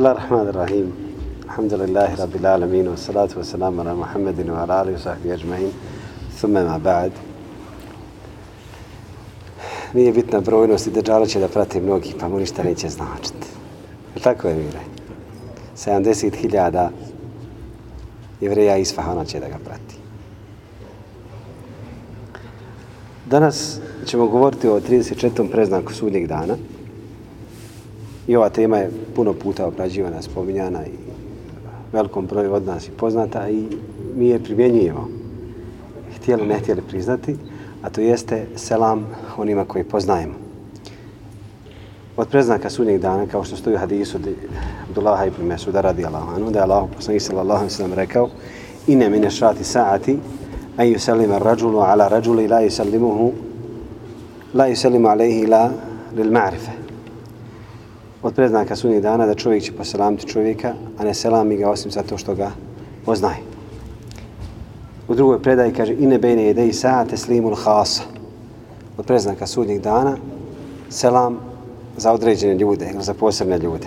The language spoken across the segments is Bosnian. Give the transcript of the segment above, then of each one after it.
Bismillah ar-Rahman ar-Rahim. Alhamdulillahi rabbil alamin. Wa salatu wa salam ala Muhammedin wa ala alihi wa sahbihi ajma'in. Thumma ma ba'd. Nije bitna brojnost i deđala će da prati mnogih, pa mu ništa neće značiti. tako je, Mire? 70.000 jevreja iz Fahana će da ga prati. Danas ćemo govoriti o 34. preznaku sudnjeg dana. I ova tema je puno puta obrađivana, spominjana i velikom broju od nas i poznata i mi je primjenjujemo. Htjeli, ne htjeli priznati, a to jeste selam onima koji poznajemo. Od preznaka sunnjeg dana, kao što stoji u hadisu Abdullaha ibn Mesuda radi Allahu da je Allah poslanih sallallahu sallam rekao ine mine šati saati a yusallima rađulu ala rađuli la yusallimuhu la yusallimu alaihi la lil ma'rife od preznaka sunnjeg dana da čovjek će poselamiti čovjeka, a ne selami ga osim zato što ga poznaje. U drugoj predaji kaže ine bejne jede i saate slimul hasa. Od preznaka sudnjeg dana selam za određene ljude ili za posebne ljude.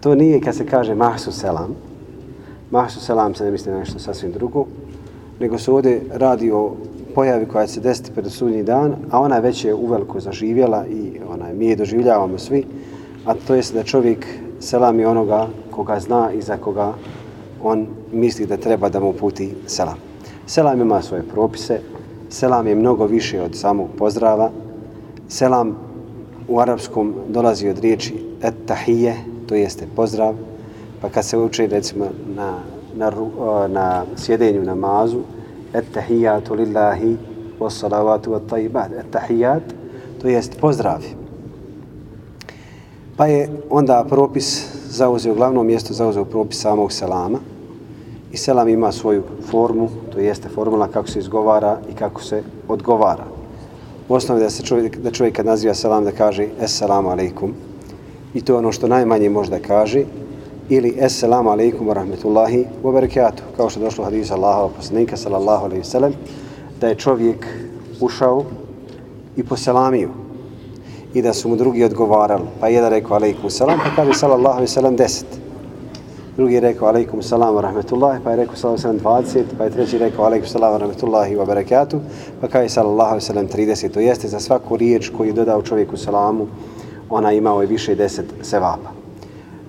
To nije kad se kaže mahsu selam. Mahsu selam se ne misli na nešto sasvim drugo, nego se ovdje radi o pojavi koja se desiti pred sudnji dan, a ona već je uveliko zaživjela i ona, mi je doživljavamo svi, a to je da čovjek selami onoga koga zna i za koga on misli da treba da mu puti selam. Selam ima svoje propise, selam je mnogo više od samog pozdrava. Selam u arapskom dolazi od riječi et tahije, to jeste pozdrav, pa kad se uči recimo na, na, na sjedenju namazu, Ettehijatu lillahi wassalavatu wattajibat. Ettehijat, to jest pozdrav. Pa je onda propis zauzeo, glavno mjesto zauzeo propis samog selama. I selam ima svoju formu, to jeste formula kako se izgovara i kako se odgovara. U osnovi da se čovjek, da čovjek kad naziva selam da kaže Esselamu alaikum. I to je ono što najmanje možda kaže, ili Esselamu alaikum wa rahmetullahi wa barakatuh. Kao što je došlo hadis Allahova poslanika sallallahu alaihi sallam, da je čovjek ušao i poselamio i da su mu drugi odgovarali. Pa jedan rekao alaikum salam, pa kaže sallallahu alaihi sallam deset. Drugi je rekao alaikum salam wa rahmetullahi, pa je rekao sallallahu alaihi sallam dvacet, pa je treći rekao alaikum salam wa rahmetullahi wa barakatuh, pa kaže sallallahu alaihi sallam trideset. To jeste za svaku riječ koju je dodao čovjeku salamu, ona imao je više deset sevapa.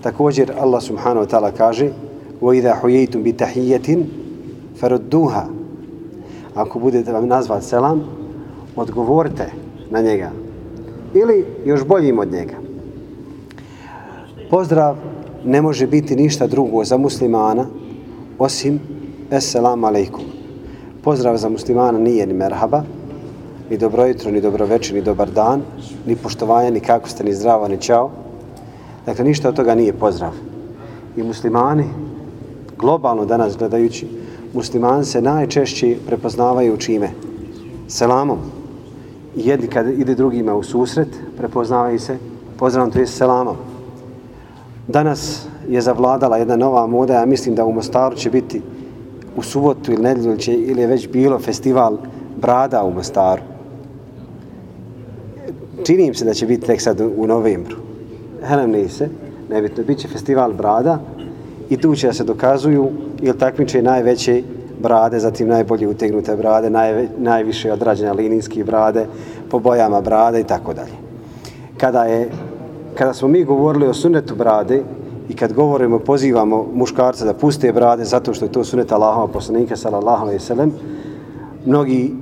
Također Allah subhanahu wa ta'ala kaže وَإِذَا حُيَيْتُمْ بِتَحِيَّةٍ فَرُدُّوهَا Ako budete vam nazvat selam, odgovorite na njega. Ili još boljim od njega. Pozdrav ne može biti ništa drugo za muslimana osim Esselamu alaikum. Pozdrav za muslimana nije ni merhaba, ni dobro jutro, ni dobro večer, ni dobar dan, ni poštovanje, ni kako ste, ni zdravo, ni čao. Dakle, ništa od toga nije pozdrav. I muslimani, globalno danas gledajući, muslimani se najčešće prepoznavaju čime? Selamom. I jedni kad ide drugima u susret, prepoznavaju se pozdravom, to je selamom. Danas je zavladala jedna nova moda, ja mislim da u Mostaru će biti u subotu ili nedelju će, ili je već bilo festival brada u Mostaru. Činim se da će biti tek sad u novembru. Helem Nise, nebitno, bit će festival brada i tu će da se dokazuju ili takmiče najveće brade, zatim najbolje utegnute brade, naj, najviše odrađene linijski brade, po bojama brade i tako dalje. Kada je kada smo mi govorili o sunetu brade i kad govorimo, pozivamo muškarca da puste brade zato što je to sunet Allahova poslanika sallallahu alejhi ve sellem, mnogi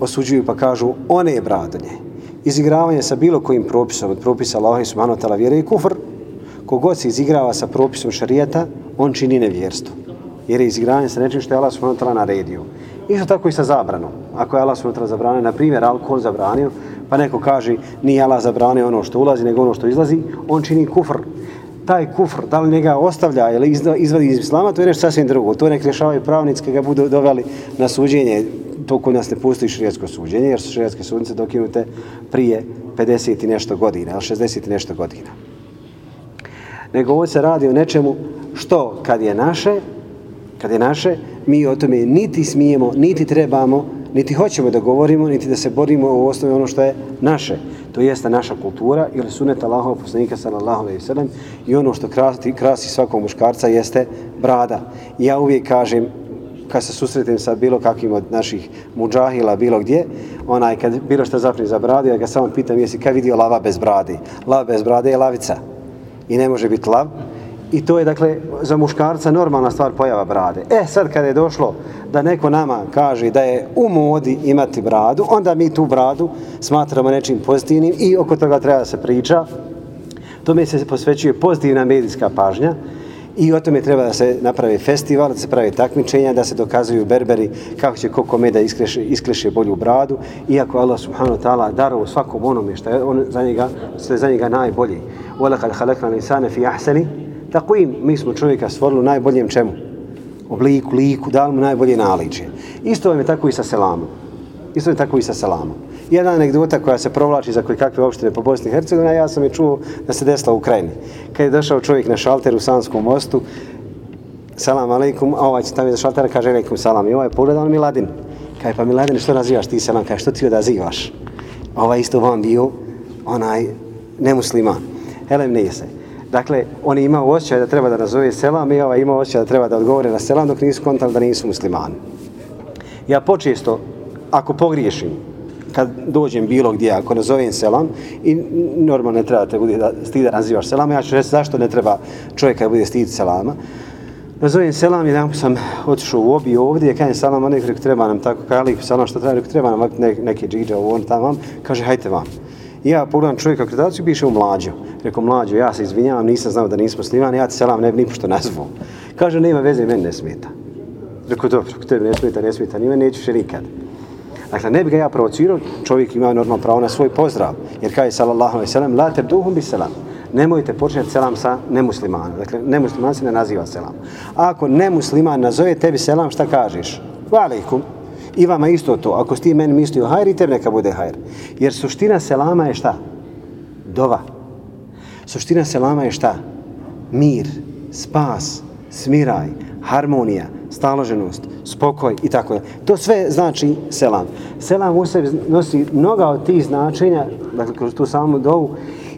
osuđuju pa kažu one bradanje izigravanje sa bilo kojim propisom od propisa Allaha i subhanahu ta'ala vjere i kufr, kogod se izigrava sa propisom šarijeta, on čini nevjerstvo. Jer je izigravanje sa nečim što je Allah subhanahu ta'ala naredio. Isto tako i sa zabranom. Ako je Allah subhanahu ta'ala zabranio, na primjer, alkohol zabranio, pa neko kaže nije Allah zabranio ono što ulazi, nego ono što izlazi, on čini kufr. Taj kufr, da li njega ostavlja ili izvadi iz islama, to je nešto sasvim drugo. To nek rješavaju pravnici ga budu doveli na suđenje to kod nas ne postoji širijetsko suđenje, jer su širijetske sudnice dokinute prije 50 i nešto godina, ali 60 i nešto godina. Nego ovo se radi o nečemu što kad je naše, kad je naše, mi o tome niti smijemo, niti trebamo, niti hoćemo da govorimo, niti da se borimo u osnovi ono što je naše. To jeste naša kultura ili sunet Allahov poslanika sallallahu alejhi ve sellem i ono što krasi, krasi svakog muškarca jeste brada. Ja uvijek kažem kad se susretim sa bilo kakvim od naših muđahila bilo gdje, onaj kad bilo što zapne za bradu, ja ga samo pitam jesi kad vidio lava bez brade. Lava bez brade je lavica i ne može biti lav. I to je dakle za muškarca normalna stvar pojava brade. E sad kada je došlo da neko nama kaže da je u modi imati bradu, onda mi tu bradu smatramo nečim pozitivnim i oko toga treba da se priča. To mi se posvećuje pozitivna medijska pažnja i o tome treba da se napravi festival, da se pravi takmičenja, da se dokazuju berberi kako će koko meda iskreše, iskreše bolju bradu, iako Allah subhanahu wa ta'ala daro u svakom onome što je on za njega, što je za njega najbolji. وَلَكَدْ خَلَقْنَا الْإِنسَانَ فِي أَحْسَنِ Takuim, mi smo čovjeka stvorili u najboljem čemu? Obliku, liku, dali mu najbolje naličje. Isto vam je tako i sa selamom. Isto je tako i sa selamom. Jedna anegdota koja se provlači za koje kakve opštine po Bosni i Hercegovini, ja sam je čuo da se desila u Ukrajini. Kad je došao čovjek na šalter u Sanskom mostu, salam alaikum, a ovaj će tamo iza šaltera, kaže alaikum salam. I ovaj je pogledao Miladin. Kaže, pa Miladin, što nazivaš ti selam? Kaže, što ti odazivaš? Ovaj isto vam bio onaj nemusliman. Helem nije se. Dakle, on je imao osjećaj da treba da nazove selam i ovaj imao osjećaj da treba da odgovore na selam dok nisu kontali da nisu muslimani. Ja počesto, ako pogriješim, kad dođem bilo gdje, ako nazovem selam, i normalno ne treba te bude da stida nazivaš selam, ja ću reći zašto ne treba čovjeka da bude stid selama. Nazovem selam, jedan sam otišao u obi ovdje, kada selam, salam, rekao treba nam tako, kada je što treba, rekao treba nam ne, neke džiđa ovo, on tamo, kaže hajte vam. Ja pogledam čovjeka akreditaciju, piše u mlađo. Rekao, mlađo, ja se izvinjavam, nisam znao da nismo snimani, ja ti selam ne bi nipošto nazvao. Kaže, nema veze, meni ne smeta. Rekao, dobro, tebi ne smeta, ne smeta, ni meni neću še nikad. Dakle, ne bi ga ja provocirao, čovjek ima normalno pravo na svoj pozdrav. Jer kaj je sallallahu alaihi sallam, la tebduhum bi selam. Nemojte početi selam sa nemuslimanom. Dakle, nemusliman se ne naziva selam. A ako nemusliman nazove tebi selam, šta kažeš? Wa alaikum. I vama isto to. Ako ti meni mislio hajr, i tebi neka bude hajr. Jer suština selama je šta? Dova. Suština selama je šta? Mir, spas, smiraj, harmonija, staloženost, spokoj i tako da. To sve znači selam. Selam u sebi nosi mnoga od tih značenja, dakle kroz tu samu dovu,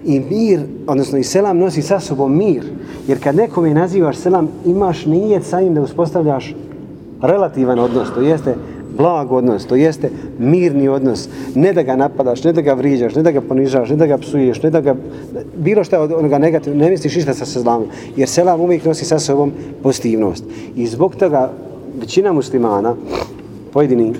i mir, odnosno i selam nosi sa sobom mir. Jer kad nekome nazivaš selam, imaš nijet sa njim da uspostavljaš relativan odnos, to jeste blag odnos, to jeste mirni odnos, ne da ga napadaš, ne da ga vriđaš, ne da ga ponižaš, ne da ga psuješ, ne da ga, bilo što od onoga negativno, ne misliš ništa sa selamom, jer selam uvijek nosi sa sobom pozitivnost. I zbog toga većina muslimana, pojedini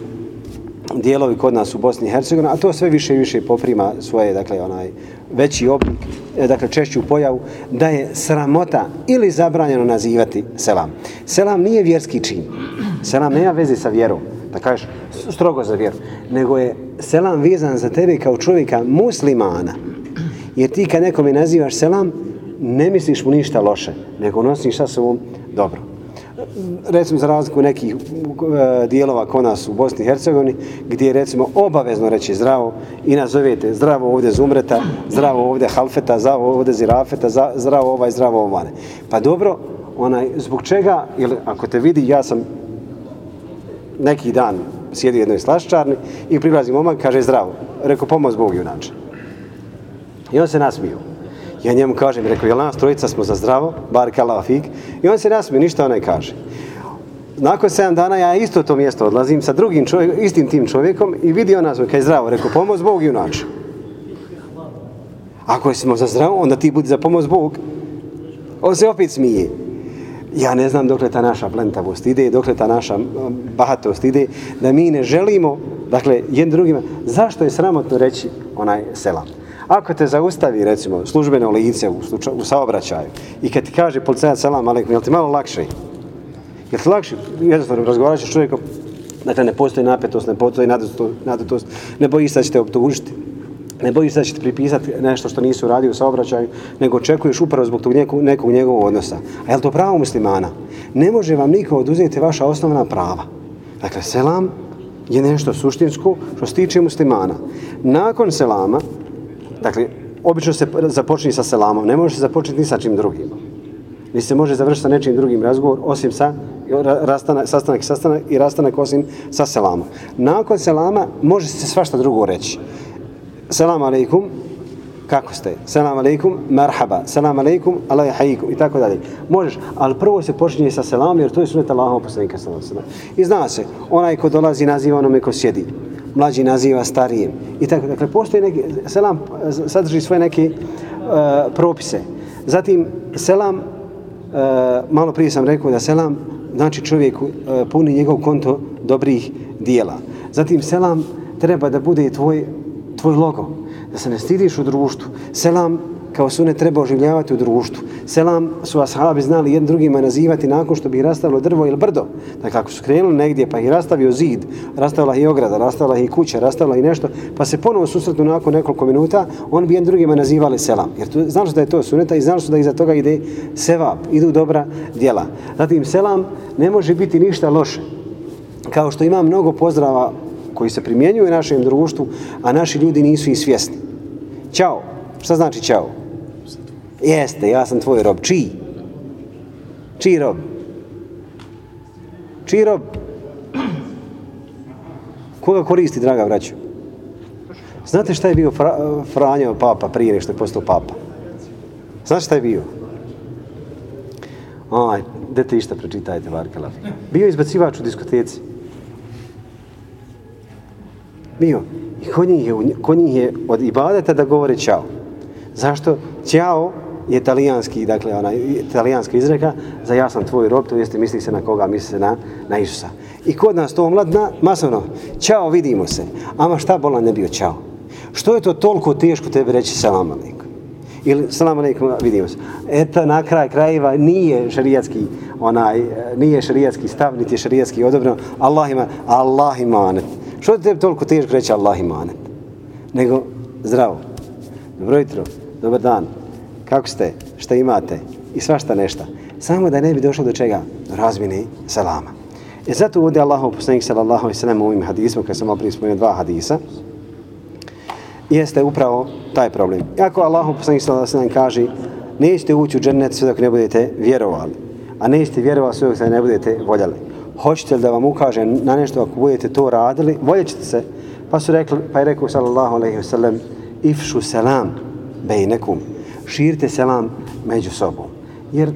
dijelovi kod nas u Bosni i Hercegovini, a to sve više i više poprima svoje, dakle, onaj veći oblik, e, dakle, češću pojavu, da je sramota ili zabranjeno nazivati selam. Selam nije vjerski čin. Selam nema veze sa vjerom da kažeš strogo za vjeru, nego je selam vezan za tebe kao čovjeka muslimana. Jer ti kad nekome nazivaš selam, ne misliš mu ništa loše, nego nosiš sa sobom dobro. Recimo za razliku nekih uh, dijelova kod nas u Bosni i Hercegovini, gdje je recimo obavezno reći zdravo i nazovete zdravo ovdje zumreta, zdravo ovdje halfeta, zdravo ovdje zirafeta, zdravo ovaj, zdravo ovane. Pa dobro, onaj, zbog čega, ili ako te vidi, ja sam neki dan sjedi u jednoj slaščarni i prilazi momak, kaže zdravo. Rekao, pomoz Bog junače. I on se nasmiju. Ja njemu kažem, rekao, jel nas trojica smo za zdravo, bar kalafik. I on se nasmiju, ništa onaj kaže. Nakon 7 dana ja isto to mjesto odlazim sa drugim čovjekom, istim tim čovjekom i vidi on nas, kaže zdravo, rekao, pomoz Bog junače. Ako smo za zdravo, onda ti budi za pomoz Bog. On se opet smije ja ne znam dokle ta naša plentavost ide, dokle ta naša bahatost ide, da mi ne želimo, dakle, jednim drugima, zašto je sramotno reći onaj selam? Ako te zaustavi, recimo, službeno lice u, sluča, u saobraćaju i kad ti kaže policajac selam, ali je ti malo lakše? Je ti lakše? Jednostavno, razgovarat ćeš čovjekom, dakle, ne postoji napetost, ne postoji nadatost, ne bojiš se će te optužiti ne bojiš da će ti pripisati nešto što nisu uradio u saobraćaju, nego očekuješ upravo zbog tog nekog, nekog njegovog odnosa. A je to pravo muslimana? Ne može vam niko oduzeti vaša osnovna prava. Dakle, selam je nešto suštinsko što se tiče muslimana. Nakon selama, dakle, obično se započne sa selamom, ne može se započeti ni sa čim drugim. Ni se može završiti sa nečim drugim razgovor, osim sa rastanak, sastanak sastanak i rastanak osim sa selamom. Nakon selama može se svašta drugo reći selam alaikum, kako ste? Selam aleikum, merhaba. Selam aleikum, Allah hajikum i tako dalje. Možeš, ali prvo se počinje sa selam jer to je sunnet Allahov poslanika sallallahu alejhi I zna se, onaj ko dolazi naziva onome ko sjedi. Mlađi naziva starijem. I tako, dakle, postoji neki, selam sadrži svoje neke uh, propise. Zatim, selam, uh, malo prije sam rekao da selam znači čovjeku uh, puni njegov konto dobrih dijela. Zatim, selam treba da bude tvoj, tvoj logo da se ne stidiš u društvu. Selam kao sune treba oživljavati u društvu. Selam su ashabi znali jedan drugima nazivati nakon što bi rastavilo drvo ili brdo. Dakle, ako su krenuli negdje pa ih rastavio zid, rastavila i ograda, rastavila i kuća, rastavila i nešto, pa se ponovo susretnu nakon nekoliko minuta, on bi jedan drugima nazivali selam. Jer tu, znali su da je to suneta i znali su da iza toga ide sevap, idu dobra djela. Zatim, selam ne može biti ništa loše. Kao što ima mnogo pozdrava koji se primjenjuju u našem društvu, a naši ljudi nisu i svjesni. Ćao. Šta znači ćao? Jeste, ja sam tvoj rob. Čiji? Čiji rob? Čiji rob? Koga koristi, draga braću? Znate šta je bio Fra Franjo papa prije nešto je postao papa? Znate šta je bio? Aj, dete išta prečitajte, Lafika. Bio izbacivač u diskoteci bio. I kod njih je, kod njih je od ibadeta da govore čao. Zašto? Ćao je italijanski, dakle, ona italijanska izreka za ja sam tvoj rob, to jeste misli se na koga, misli se na, na Isusa. I kod nas to omladna, masovno, čao, vidimo se. Ama šta bolan ne bio čao? Što je to toliko teško tebi reći salam alaikum? Ili salam alaikum, vidimo se. Eto, na kraj krajeva nije šarijatski, onaj, nije šarijatski stav, niti je šarijatski odobreno. Allah ima, Allah ima, anet. Što je tebi toliko teško reći Allah imanet? Nego zdravo, dobro jutro, dobar dan, kako ste, šta imate i svašta nešta. Samo da ne bi došlo do čega? Do razmini salama. E zato ovdje Allahov poslanik sallallahu alaihi sallam u ovim hadismu, kad sam prije spomenuo dva hadisa, jeste upravo taj problem. Ako Allahov poslanik sallallahu alaihi sallam kaže nećete ući u džennet sve dok ne budete vjerovali, a nećete vjerovali sve dok ne budete voljeli hoćete li da vam ukažem na nešto ako budete to radili, voljet ćete se. Pa su rekli, pa je rekao sallallahu alaihi wasallam, ifšu selam bejnekum, širite selam među sobom. Jer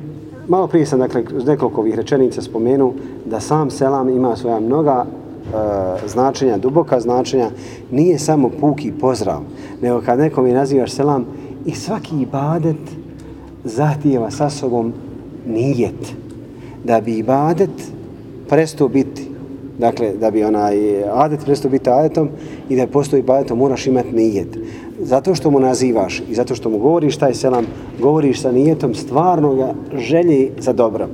malo prije sam dakle, nekoliko ovih rečenica spomenu da sam selam ima svoja mnoga e, značenja, duboka značenja, nije samo puki pozdrav, nego kad nekom je nazivaš selam i svaki ibadet zahtijeva sa sobom nijet. Da bi ibadet prestao biti, dakle, da bi onaj adet prestao biti adetom i da postoji adetom, moraš imati nijet. Zato što mu nazivaš i zato što mu govoriš taj selam, govoriš sa nijetom stvarno ga želji za dobro.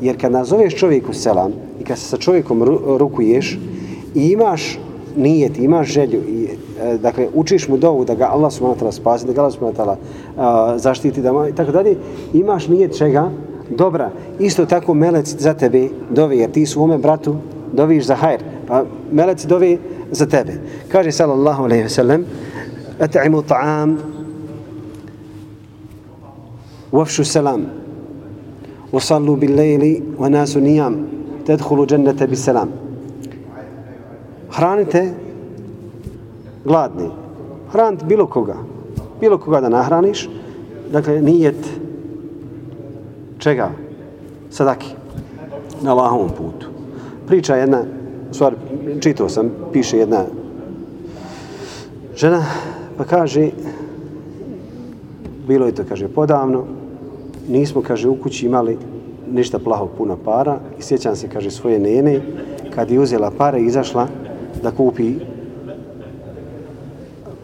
Jer kad nazoveš čovjeku selam i kad se sa čovjekom rukuješ i imaš nijet, imaš želju i e, dakle učiš mu dovu da ga Allah subhanahu wa taala spasi, da ga Allah subhanahu wa ta'ala zaštiti da i tako dalje, imaš nijet čega? Dobra, isto tako melec za tebe dovi, jer ti svome bratu doviš za hajr, pa melec dovi za tebe. Kaže sallallahu alaihi ve sellem, at'imu ta'am, wafšu salam, usallu bil lejli, wa nasu nijam, tedhulu džennete bi salam. Hranite gladni, hranite bilo koga, bilo koga da nahraniš, dakle nijet čega? Sadaki. Na Allahovom putu. Priča jedna, stvar, čitao sam, piše jedna žena, pa kaže, bilo je to, kaže, podavno, nismo, kaže, u kući imali ništa plaho puno para i sjećam se, kaže, svoje nene, kad je uzela pare i izašla da kupi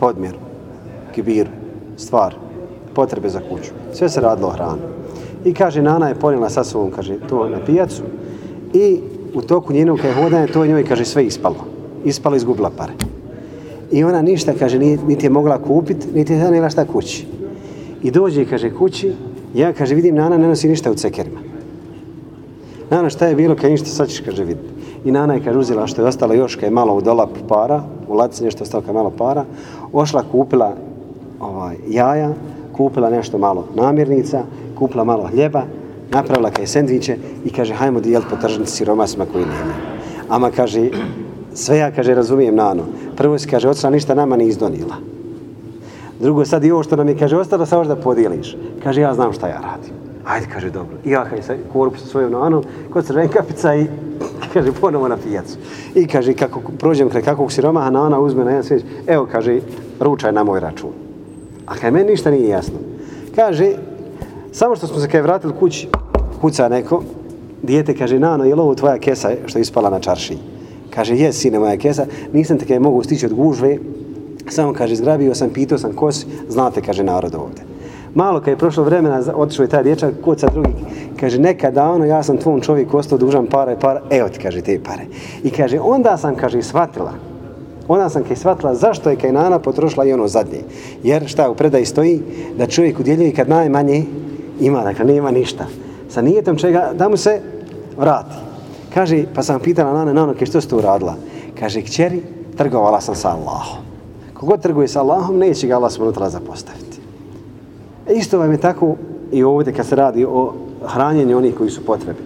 podmjer, kibir, stvar, potrebe za kuću. Sve se radilo o hranu. I kaže, Nana je ponijela sa sobom, kaže, to na pijacu. I u toku njenog kaj hodanja, to je njoj, kaže, sve ispalo. Ispalo, izgubila pare. I ona ništa, kaže, niti je mogla kupit, niti je zanila šta kući. I dođe, kaže, kući, ja, kaže, vidim, Nana ne nosi ništa u cekerima. Nana, šta je bilo, kaj ništa, sad ćeš, kaže, vidjeti. I Nana je, kaže, uzela što je ostalo još, kaj je malo u dolap para, u laci nešto ostalo kaj malo para, ošla, kupila ovaj, jaja, kupila nešto malo namirnica, kupila malo hljeba, napravila kaj sendviče i kaže, hajmo dijel po tržnici siromasima koji nema. Ama kaže, sve ja, kaže, razumijem nano. Prvo se kaže, oca ništa nama ni izdonila. Drugo, sad i ovo što nam je, kaže, ostalo samo da podijeliš. Kaže, ja znam šta ja radim. Ajde, kaže, dobro. I ja kaj sa korpu sa svojom nanom, kod crven kapica i kaže, ponovo na pijacu. I kaže, kako prođem kraj kakvog siromaha, nana uzme na jedan sveć, evo, kaže, ručaj na moj račun. A kaj meni ništa nije jasno. Kaže, samo što smo se kaj vratili kući, kuca neko, dijete kaže, nano, je li ovo tvoja kesa što je ispala na čarši? Kaže, je, sine, moja kesa, nisam te kaj mogu stići od gužve, samo kaže, zgrabio sam, pitao sam kos, znate, kaže, narod ovde. Malo kad je prošlo vremena, otišao je taj dječak, kuca drugi, kaže, nekada ono, ja sam tvom čovjek ostao dužan para i para, evo ti, kaže, te pare. I kaže, onda sam, kaže, shvatila, onda sam kaj shvatila zašto je kaj nana potrošila i ono zadnje. Jer šta u predaji stoji, da čovjek udjeljuje kad najmanje ima, dakle, nema ništa. Sa nijetom čega, da mu se vrati. Kaže, pa sam pitala nane, nanoke, što ste uradila? Kaže, kćeri, trgovala sam sa Allahom. Kogod trguje sa Allahom, neće ga Allah smonutala zapostaviti. E isto vam je tako i ovdje kad se radi o hranjenju onih koji su potrebi.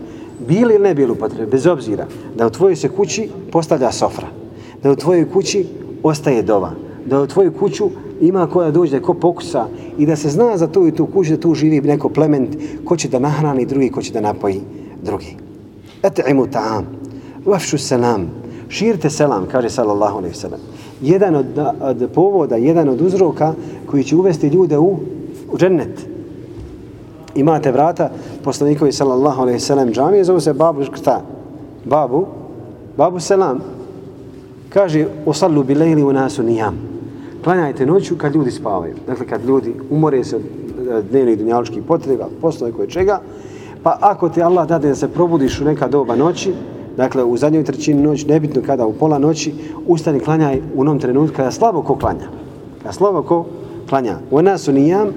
Bili ili ne bili u potrebi, bez obzira da u tvojoj se kući postavlja sofra, da u tvojoj kući ostaje dova, da u tvoju kuću ima ko da dođe, ko pokusa i da se zna za tu i tu kuću, da tu živi neko plement, ko će da nahrani drugi, ko će da napoji drugi. Et'imu ta'am, vafšu selam, širite selam, kaže sallallahu alaihi sallam. Jedan od, od povoda, jedan od uzroka koji će uvesti ljude u, u džennet. Imate vrata poslanikovi sallallahu alaihi sallam džamije, zove se babu šta? Babu, babu selam. Kaže, osallu bilejli u nasu nijam. Klanjajte noću kad ljudi spavaju. Dakle, kad ljudi umore se od e, dnevnih dunjaličkih potreba, poslove koje čega, Pa ako te Allah dade da se probudiš u neka doba noći, dakle u zadnjoj trećini noći, nebitno kada u pola noći, ustani klanjaj u onom trenutku kada slabo ko klanja. Kada slabo ko klanja. U nasu nijam,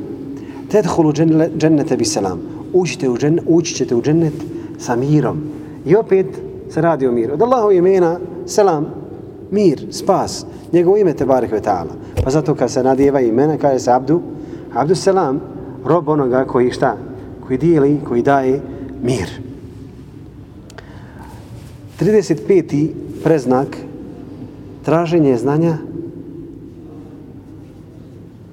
tedhulu džennete bi selam. Učite u džennet, ući ćete u džennet sa mirom. I opet se radi o miru. Od Allahu imena, selam, mir, spas, njegovo ime te barek vetala. Pa zato kad se nadjeva imena, kaže se Abdu, Abdu selam, rob onoga koji šta, koji dijeli, koji daje mir. 35. preznak traženje znanja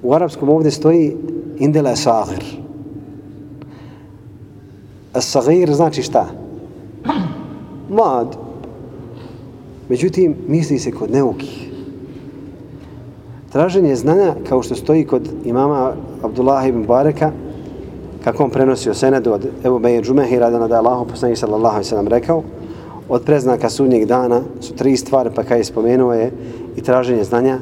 u arapskom ovdje stoji indela sagir. A sagir znači šta? Mlad. Međutim, misli se kod neukih. Traženje znanja, kao što stoji kod imama Abdullah ibn Bareka, kako on prenosio senedu od Ebu Beje Džumehira, da je Allah poslanih sallallahu alaihi sallam rekao, od preznaka sudnjeg dana su tri stvari, pa kaj je spomenuo je i traženje znanja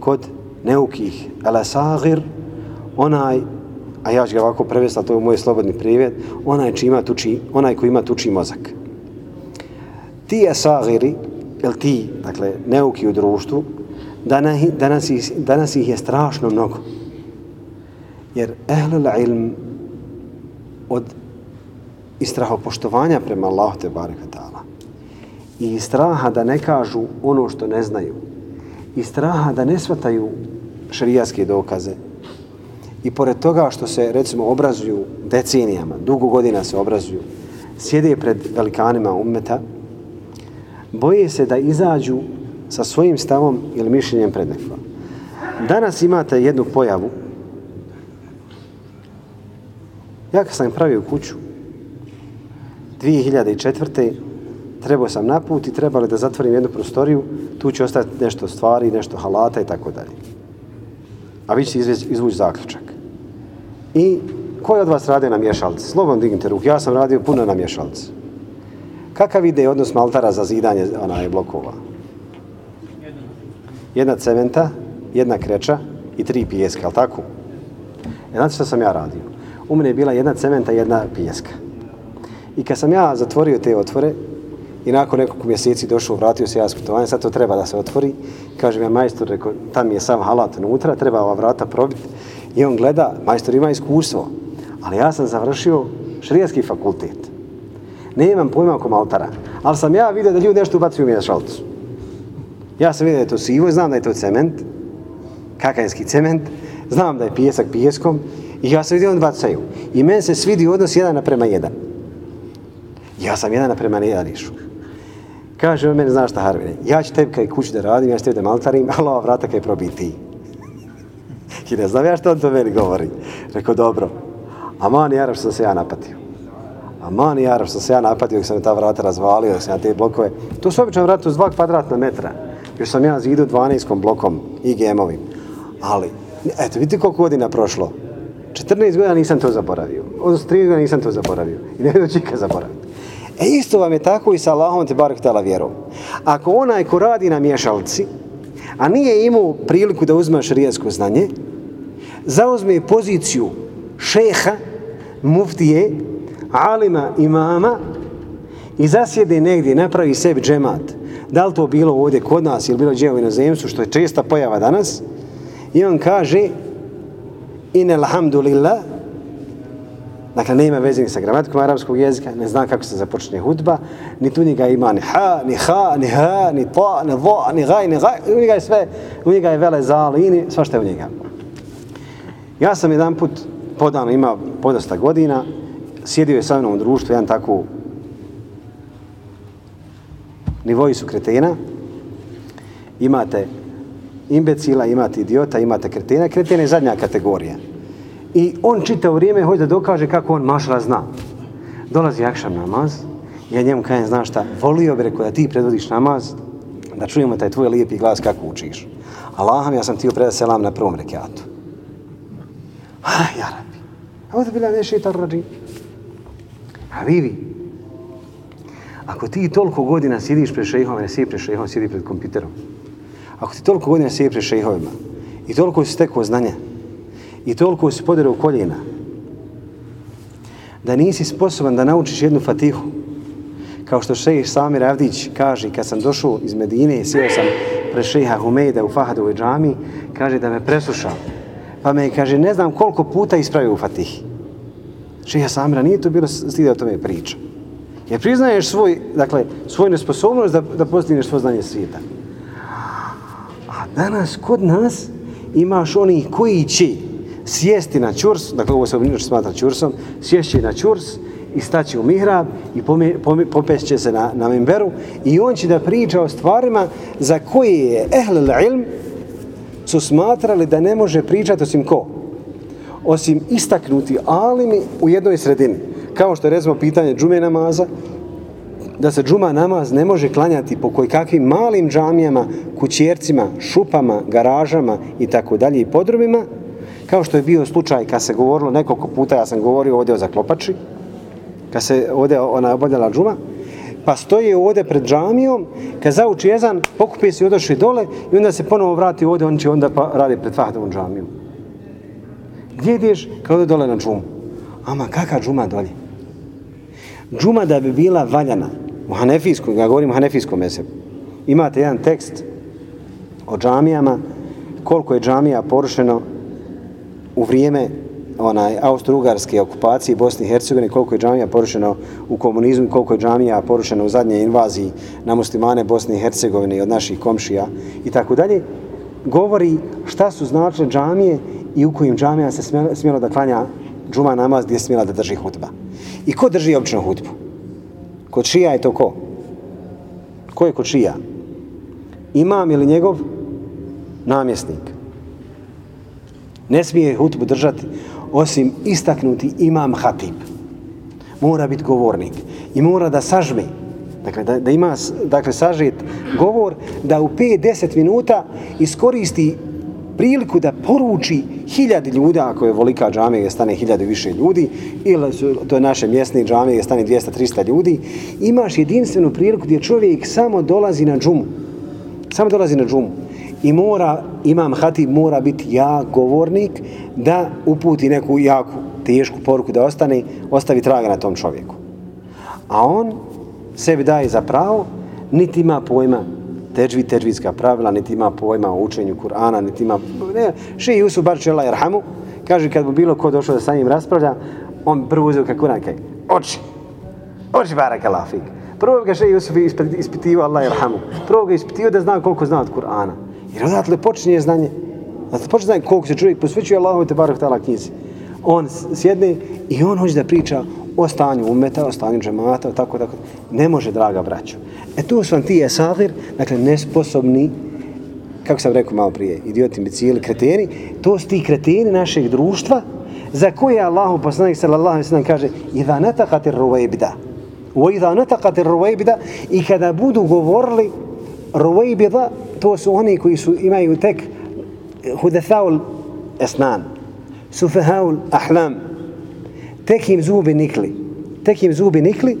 kod neukih. Ele sagir, onaj, a ja ću ga ovako prevesti, to je moj slobodni privjet, onaj, ima tuči, onaj koji ima tuči mozak. Ti je jel ti, dakle, neuki u društvu, danas, danas, danas ih je strašno mnogo. Jer ehlul ilm od istrahopoštovanja prema Allahu te bareka ta'ala i straha da ne kažu ono što ne znaju i straha da ne svataju šarijaske dokaze i pored toga što se recimo obrazuju decenijama, dugo godina se obrazuju, sjede pred velikanima ummeta, boje se da izađu sa svojim stavom ili mišljenjem pred nekoga. Danas imate jednu pojavu Ja kad sam pravio kuću 2004. trebao sam na put i trebali da zatvorim jednu prostoriju, tu će ostati nešto stvari, nešto halata i tako dalje. A vi ćete izvući zaključak. I ko je od vas radio na mješalci? Slobom dignite ruku, ja sam radio puno na mješalci. Kakav ide odnos maltara za zidanje onaj blokova? Jedna cementa, jedna kreča i tri pijeska, ali tako? E, znate što sam ja radio? u mene je bila jedna cementa, jedna pijeska. I kad sam ja zatvorio te otvore i nakon nekog mjeseci došao, vratio se ja s putovanja, sad to treba da se otvori, kaže mi ja majstor, rekao, tam je sam halat unutra, treba ova vrata probiti. I on gleda, majstor ima iskustvo, ali ja sam završio šrijetski fakultet. Nemam pojma oko maltara, ali sam ja vidio da ljudi nešto ubacuju mi na šalcu. Ja sam vidio da je to sivo, znam da je to cement, kakajski cement, znam da je pijesak pijeskom I ja sam vidio on bacaju. I meni se svidi odnos jedan naprema jedan. Ja sam jedan naprema jedan išu. Kaže on meni, znaš šta Harvine, ja ću tebi kaj kući da radim, ja ću tebi da maltarim, ali ova vrata kaj probiti. I ne znam ja što on to meni govori. Rekao, dobro. A mani Arab što sam se ja napatio. A mani Arab što se ja napadio, dok sam ta vrata razvalio, dok sam ja te blokove. To su obično vrata uz 2 kvadratna metra. Još sam ja zidu 12 blokom IGM-ovim. Ali, eto, vidite koliko godina prošlo. 14 godina nisam to zaboravio. Odnosno 3 godina nisam to zaboravio. I ne vidio ikad zaboraviti. E isto vam je tako i sa Allahom te barak tala vjerom. Ako onaj ko radi na mješalci, a nije imao priliku da uzme rijesko znanje, zauzme poziciju šeha, muftije, alima, imama i zasjede negdje, napravi sebi džemat. Da li to bilo ovdje kod nas ili bilo gdje u inozemstvu, što je česta pojava danas, i on kaže, in alhamdulillah, Dakle, nema veze ni sa gramatikom arapskog jezika, ne zna kako se započne hudba, ni tu njega ima ni ha, ni ha, ni ha, ni ta, ni va, ni gaj, ni gaj, u njega je sve, u njega je vele zalini, sva što je u njega. Ja sam jedan put podano ima podosta godina, sjedio je sa mnom u društvu, jedan tako nivoji su kretena, imate imbecila, imate idiota, imate kretena, kretena je zadnja kategorija. I on čita u vrijeme hoće da dokaže kako on mašala zna. Dolazi akšam namaz, ja njemu kajem, znaš šta, volio bi rekao da ti predvodiš namaz, da čujemo taj tvoj lijepi glas kako učiš. Allaham, ja sam ti predati selam na prvom rekiatu. Ah, ja rabi. A ovdje bila nešita šeitar. A vivi, ako ti toliko godina sidiš pred šejhom, ne sidi pred šejhom, sidi pred kompjuterom. Ako ti toliko godina sidi pred šejhovima i toliko si stekao znanja, i toliko si podirao koljena da nisi sposoban da naučiš jednu fatihu kao što šejh Samir Avdić kaže kad sam došao iz Medine i sjeo sam pre šeha Humejda u Fahadovoj džami kaže da me preslušao pa me kaže ne znam koliko puta ispravio u fatihi šeha Samira nije to bilo stida o tome priča jer priznaješ svoj dakle svoju nesposobnost da, da postigneš svoje znanje svijeta a danas kod nas imaš oni koji će sjesti na čurs, dakle ovo se inače smatra čursom, sješće na čurs i staći u mihrab i popešće se na, na memberu i on će da priča o stvarima za koje je ehlil ilm su smatrali da ne može pričati osim ko? Osim istaknuti alimi u jednoj sredini. Kao što je recimo pitanje džume namaza, da se džuma namaz ne može klanjati po koji kakvim malim džamijama, kućercima, šupama, garažama i tako dalje i podrobima, kao što je bio slučaj kad se govorilo nekoliko puta, ja sam govorio ovdje o zaklopači, kad se ovdje ona obavljala džuma, pa stoji ovdje pred džamijom, kad zauči jezan, pokupi se i odošli dole i onda se ponovo vrati ovdje, on će onda pa radi pred Fahdovom džamijom. Gdje ideš? Kao da dole na džumu. Ama kakva džuma dolje? Džuma da bi bila valjana, u Hanefijskom, ja govorim o Hanefijskom mesebu, imate jedan tekst o džamijama, koliko je džamija porušeno u vrijeme onaj austrougarske okupacije Bosne i Hercegovine, koliko je džamija porušeno u komunizmu i koliko je džamija porušeno u zadnje invaziji na muslimane Bosne i Hercegovine i od naših komšija i tako dalje, govori šta su značile džamije i u kojim džamija se smjelo da klanja džuma namaz gdje je smjela da drži hutba. I ko drži obično hutbu? Kod šija je to ko? Ko je kod šija? Imam ili njegov namjesnik? ne smije hutbu držati osim istaknuti imam hatib. Mora biti govornik i mora da sažme, dakle da, da ima dakle, sažet govor, da u 5-10 minuta iskoristi priliku da poruči hiljadi ljudi, ako je volika džamija gdje stane hiljade više ljudi, ili su, to je naše mjesne džamije gdje stane 200-300 ljudi, imaš jedinstvenu priliku gdje čovjek samo dolazi na džumu. Samo dolazi na džumu i mora, imam hatib mora biti ja govornik da uputi neku jaku, tešku poruku da ostane, ostavi traga na tom čovjeku. A on sebi daje za pravo, niti ima pojma teđvi, teđvijska pravila, niti ima pojma o učenju Kur'ana, niti ima... Ne, še i Usu Barčela jerhamu, kaže kad bi bilo ko došao da sa njim raspravlja, on prvo uzeo kako Kur'an, kaj, oči, oči baraka lafik. Prvo ga še Jusuf ispitivao Allah jerhamu. Prvo ga ispitivao da zna koliko zna od Kur'ana. Jer odatle počinje znanje. Odatle počinje znanje koliko se čovjek posvećuje Allahu te barak tala knjizi. On sjedne i on hoće da priča o stanju umeta, o stanju džemata, tako, tako. Ne može, draga braćo. E tu su vam ti esahir, dakle, nesposobni kako sam rekao malo prije, idioti, imbecili, kreteni, to su ti kreteni našeg društva za koje Allahu poslanik sallallahu alejhi ve sellem kaže idha nataqatir ruwaybida." wa idha nataqat ar-ruwaybida i kada budu govorili ruwaybida to su oni koji su imaju tek hudathaul esnan sufahaul ahlam tek im zubi nikli. Tek im zubi nikli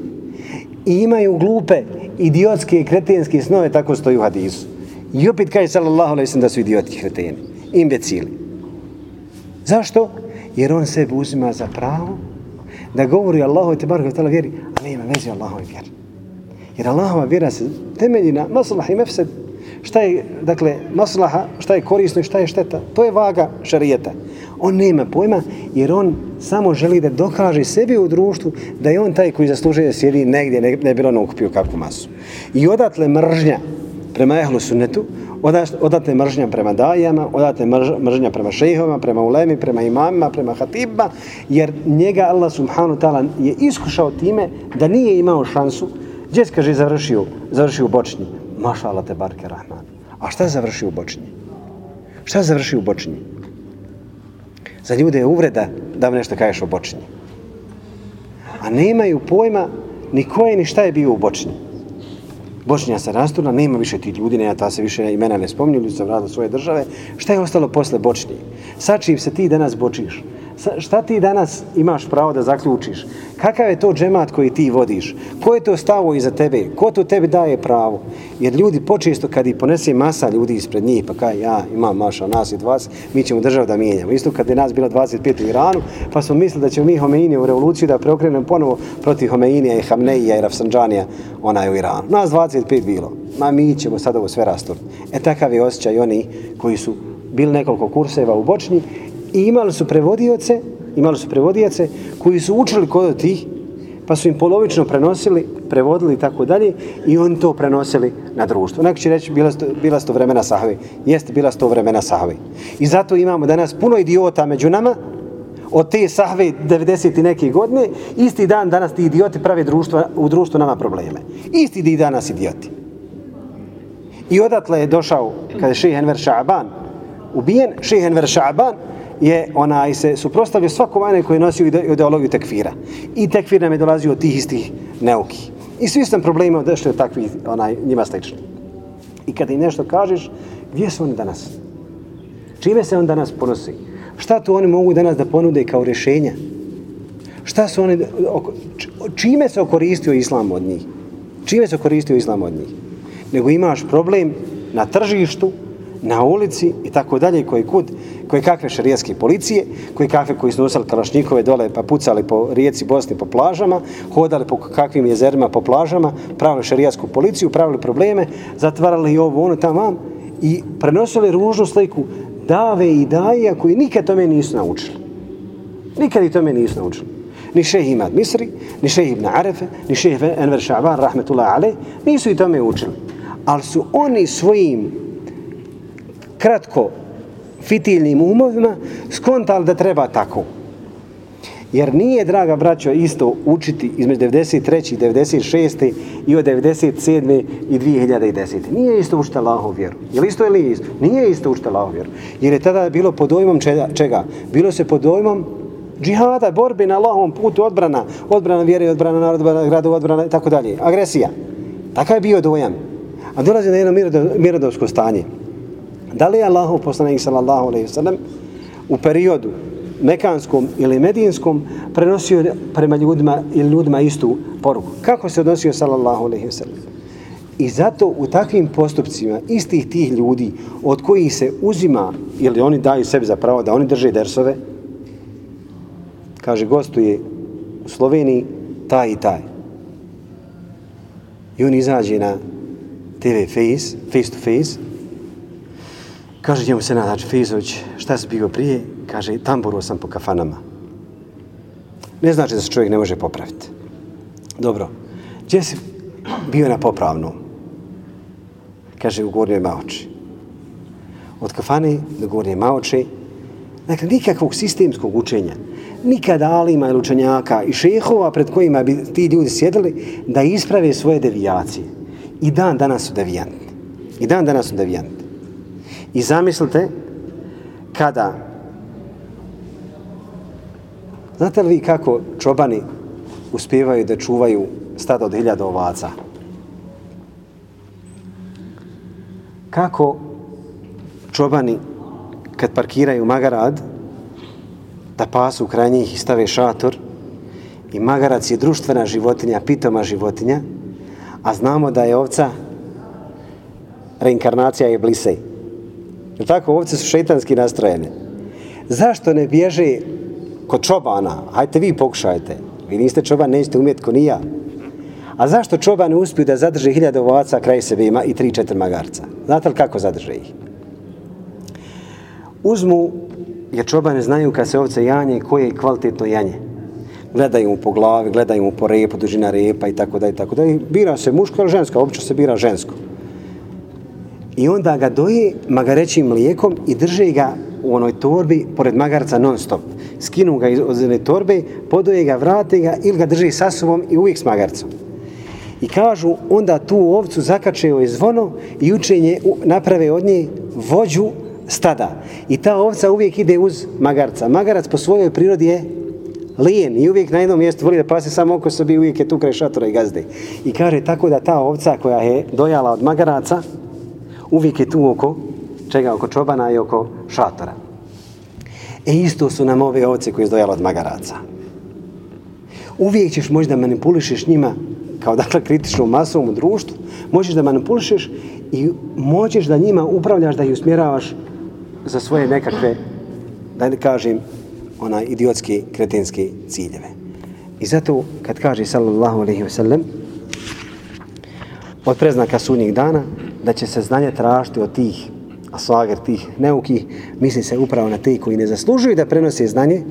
i imaju glupe idiotske i kretenske snove tako stoji u hadisu. I opet kaže sallallahu alejhi ve da su idioti kreteni. Imbecili. Zašto? Jer on sebe uzima za pravo da govori Allahu te barek tala vjeri, a nema veze Allahove vjeri. Jer Allahova vjera se temelji na maslah i mefsed. Šta je, dakle, maslaha, šta je korisno i šta je šteta? To je vaga šarijeta. On nema pojma jer on samo želi da dokaže sebi u društvu da je on taj koji zaslužuje da sjedi negdje, ne, ne bilo ono ukupio kakvu masu. I odatle mržnja prema ehlu sunnetu, odatle mržnja prema dajama, odatle mržnja prema šejhovima, prema ulemi, prema imamima, prema hatibima, jer njega Allah subhanahu ta'ala je iskušao time da nije imao šansu. Gdje se kaže završio, završio u mašala te barke rahman. A šta je završio u bočnji? Šta je završio u bočnji? Za ljude je uvreda da vam nešto kažeš o bočnji. A nemaju pojma ni ko je ni šta je bio u bočnji. Bošnja se rasturna, nema više tih ljudi, nema ta se više imena ne spominju, ljudi se vratili svoje države. Šta je ostalo posle Bočnije? Sa čim se ti danas bočiš? Šta ti danas imaš pravo da zaključiš? Kakav je to džemat koji ti vodiš? Ko je to stavo iza tebe? Ko to tebi daje pravo? Jer ljudi počesto kad i ponese masa ljudi ispred njih, pa kaj ja imam maša, nas i 20, mi ćemo državu da mijenjamo. Isto kad je nas bilo 25 u Iranu, pa smo mislili da ćemo mi Homeini u revoluciju da preokrenemo ponovo protiv Homeinija i Hamneija i Rafsanđanija onaj u Iranu. Nas 25 bilo. Ma mi ćemo sad ovo sve rastoriti. E takav je osjećaj oni koji su bili nekoliko kurseva u Bočni i imali su prevodioce, imali su prevodioce koji su učili kod tih, pa su im polovično prenosili, prevodili i tako dalje i oni to prenosili na društvo. Neko će reći, bila sto, bila sto vremena sahve. Jeste, bila sto vremena sahve. I zato imamo danas puno idiota među nama, od te sahve 90. i neke godine, isti dan danas ti idioti prave društva, u društvu nama probleme. Isti di danas idioti. I odatle je došao, kada je šehe Enver Šaban ubijen, šehe Enver Šaban je onaj se suprostavio svakom manje koji nosio ideologiju tekfira. I tekfir nam je dolazio od tih istih neuki. I svi su sam problema došli od takvi onaj, njima slični. I kada im nešto kažeš, gdje su oni danas? Čime se on danas ponosi? Šta to oni mogu danas da ponude kao rješenja? Šta su oni, čime se okoristio islam od njih? Čime se okoristio islam od njih? Nego imaš problem na tržištu, na ulici i tako dalje, koji kud, koji kakve šarijaske policije, koji kakve koji su nosali kalašnjikove dole pa pucali po rijeci Bosni po plažama, hodali po kakvim jezerima po plažama, pravili šarijasku policiju, pravili probleme, zatvarali i ovo, ono tamo i prenosili ružnu sliku dave i daje koji nikad tome nisu naučili. Nikad i tome nisu naučili. Ni šeh Imad Misri, ni šeh Ibn Arefe, ni šeh Enver Ša'ban, rahmetullah ale, nisu i tome učili. Ali su oni svojim kratko fitilnim umovima skontali da treba tako. Jer nije, draga braćo, isto učiti između 93. i 96. i od 97. i 2010. Nije isto učiti Allahov vjeru. Je li isto ili isto? Nije isto učiti Allahov vjeru. Jer je tada bilo pod dojmom čega? Bilo se pod dojmom džihada, borbe na Allahovom putu, odbrana, odbrana vjere, odbrana naroda, odbrana grada, odbrana i tako dalje. Agresija. Takav je bio dojam. A dolazi na jedno mirodovsko stanje. Da li je Allahu poslanik sallallahu alejhi ve sellem u periodu mekanskom ili medijinskom prenosio prema ljudima ili ljudima istu poruku? Kako se odnosio sallallahu alejhi ve sellem? I zato u takvim postupcima istih tih ljudi od kojih se uzima ili oni daju sebi za pravo da oni drže dersove, kaže gostuje u Sloveniji taj i taj. I on izađe na TV face, face to face, Kaže njemu se nadač Fizović, šta si bio prije? Kaže, tamburuo sam po kafanama. Ne znači da se čovjek ne može popraviti. Dobro, gdje si bio na popravnu? Kaže, u gornjoj maoči. Od kafane do gornje maoči, dakle, nikakvog sistemskog učenja, nikada alima ili učenjaka i šehova pred kojima bi ti ljudi sjedili da isprave svoje devijacije. I dan danas su devijantni. I dan danas su devijantni. I zamislite kada Znate li vi kako čobani uspijevaju da čuvaju stado od hiljada ovaca? Kako čobani kad parkiraju magarad da pasu kraj njih i stave šator i magarac je društvena životinja, pitoma životinja, a znamo da je ovca reinkarnacija je blisej. Je tako? Ovce su šeitanski nastrojene. Zašto ne bježe kod čobana? Hajte vi pokušajte. Vi niste čoban, nećete umjeti ko nija. A zašto čoban uspiju da zadrže hiljada ovaca kraj sebe ima i tri, četiri magarca? Znate li kako zadrže ih? Uzmu, jer čobane znaju kad se ovce janje, koje je kvalitetno janje. Gledaju mu po glavi, gledaju mu po repu, dužina repa i tako da i tako da. I bira se muško ili žensko, obično se bira žensko. I onda ga doje magarećim mlijekom i drže ga u onoj torbi pored magarca non stop. Skinu ga iz ozene torbe, podoje ga, vrate ga ili ga drži sa sobom i uvijek s magarcom. I kažu, onda tu ovcu zakačeo je zvono i učenje naprave od nje vođu stada. I ta ovca uvijek ide uz magarca. Magarac po svojoj prirodi je lijen i uvijek na jednom mjestu voli da pase samo oko sebi uvijek je tu kraj šatora i gazde. I kaže tako da ta ovca koja je dojala od magaraca uvijek je tu oko čega, oko čobana i oko šatora. E isto su nam ove ovce koje izdojala od magaraca. Uvijek ćeš možda manipulišeš njima kao dakle kritičnom masom u društvu, možeš da manipulišeš i možeš da njima upravljaš, da ih usmjeravaš za svoje nekakve, da ne kažem, onaj idiotski, kretenski ciljeve. I zato, kad kaže, sallallahu alaihi wa sallam, od preznaka sunnjih dana, da će se znanje tražiti od tih asager, tih neuki misli se upravo na te koji ne zaslužuju da prenose znanje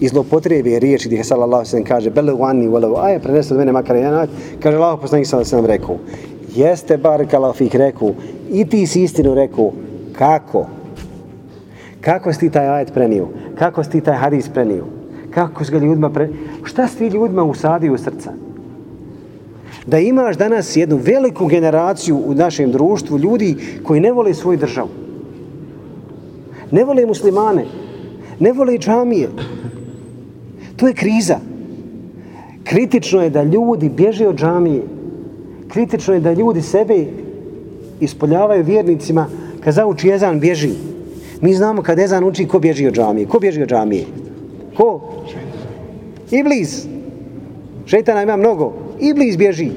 i zlopotrebe riječi gdje sallallahu sallam kaže bele wani wala aja prenese od mene makar jedan kaže Allah poslanik sallallahu sallam rekao jeste bar kalafik rekao i ti si istinu rekao kako? Kako si ti taj ajet prenio? Kako si ti taj hadis prenio? Kako si ga ljudima pre... šta si ti ljudima usadio u srca? Da imaš danas jednu veliku generaciju u našem društvu ljudi koji ne vole svoju državu ne vole muslimane, ne vole džamije. To je kriza. Kritično je da ljudi bježe od džamije. Kritično je da ljudi sebe ispoljavaju vjernicima kad zauči jezan bježi. Mi znamo kad jezan uči ko bježi od džamije. Ko bježi od džamije? Ko? Iblis. Šeitana ima mnogo. Iblis bježi.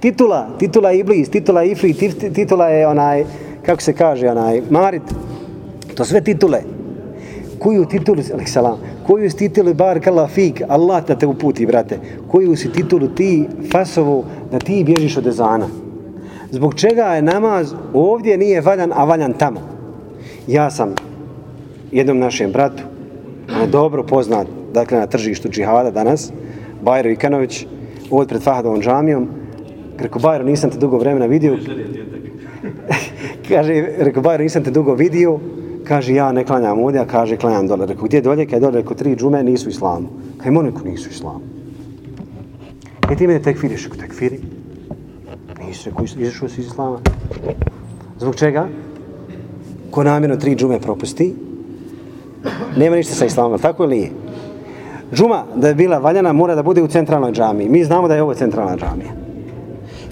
Titula, titula Iblis, titula Ifri, titula je onaj, kako se kaže, onaj, Marit. To sve titule. Koju titulu, salam, koju si titulu bar kala fik, Allah da te uputi, brate. Koju si titulu ti fasovu da ti bježiš od ezana. Zbog čega je namaz ovdje nije valjan, a valjan tamo. Ja sam jednom našem bratu, on je dobro poznat, dakle na tržištu džihada danas, Bajro Ikanović, ovdje pred Fahadovom džamijom, Rekao, Bajro, nisam te dugo vremena vidio. Kaže, rekao, Bajro, nisam te dugo vidio kaže ja ne klanjam ovdje, a kaže klanjam dole. Rekao, gdje dolje? Kaj dole? Rekao, tri džume nisu islamu. Kaj moniku nisu islamu. E ti mene tekfiriš? Rekao, tekfiri? Nisu, rekao, izašao si iz islama. Zbog čega? Ko namjerno tri džume propusti, nema ništa sa islamom, tako ili nije? Džuma, da je bila valjana, mora da bude u centralnoj džamiji. Mi znamo da je ovo centralna džamija.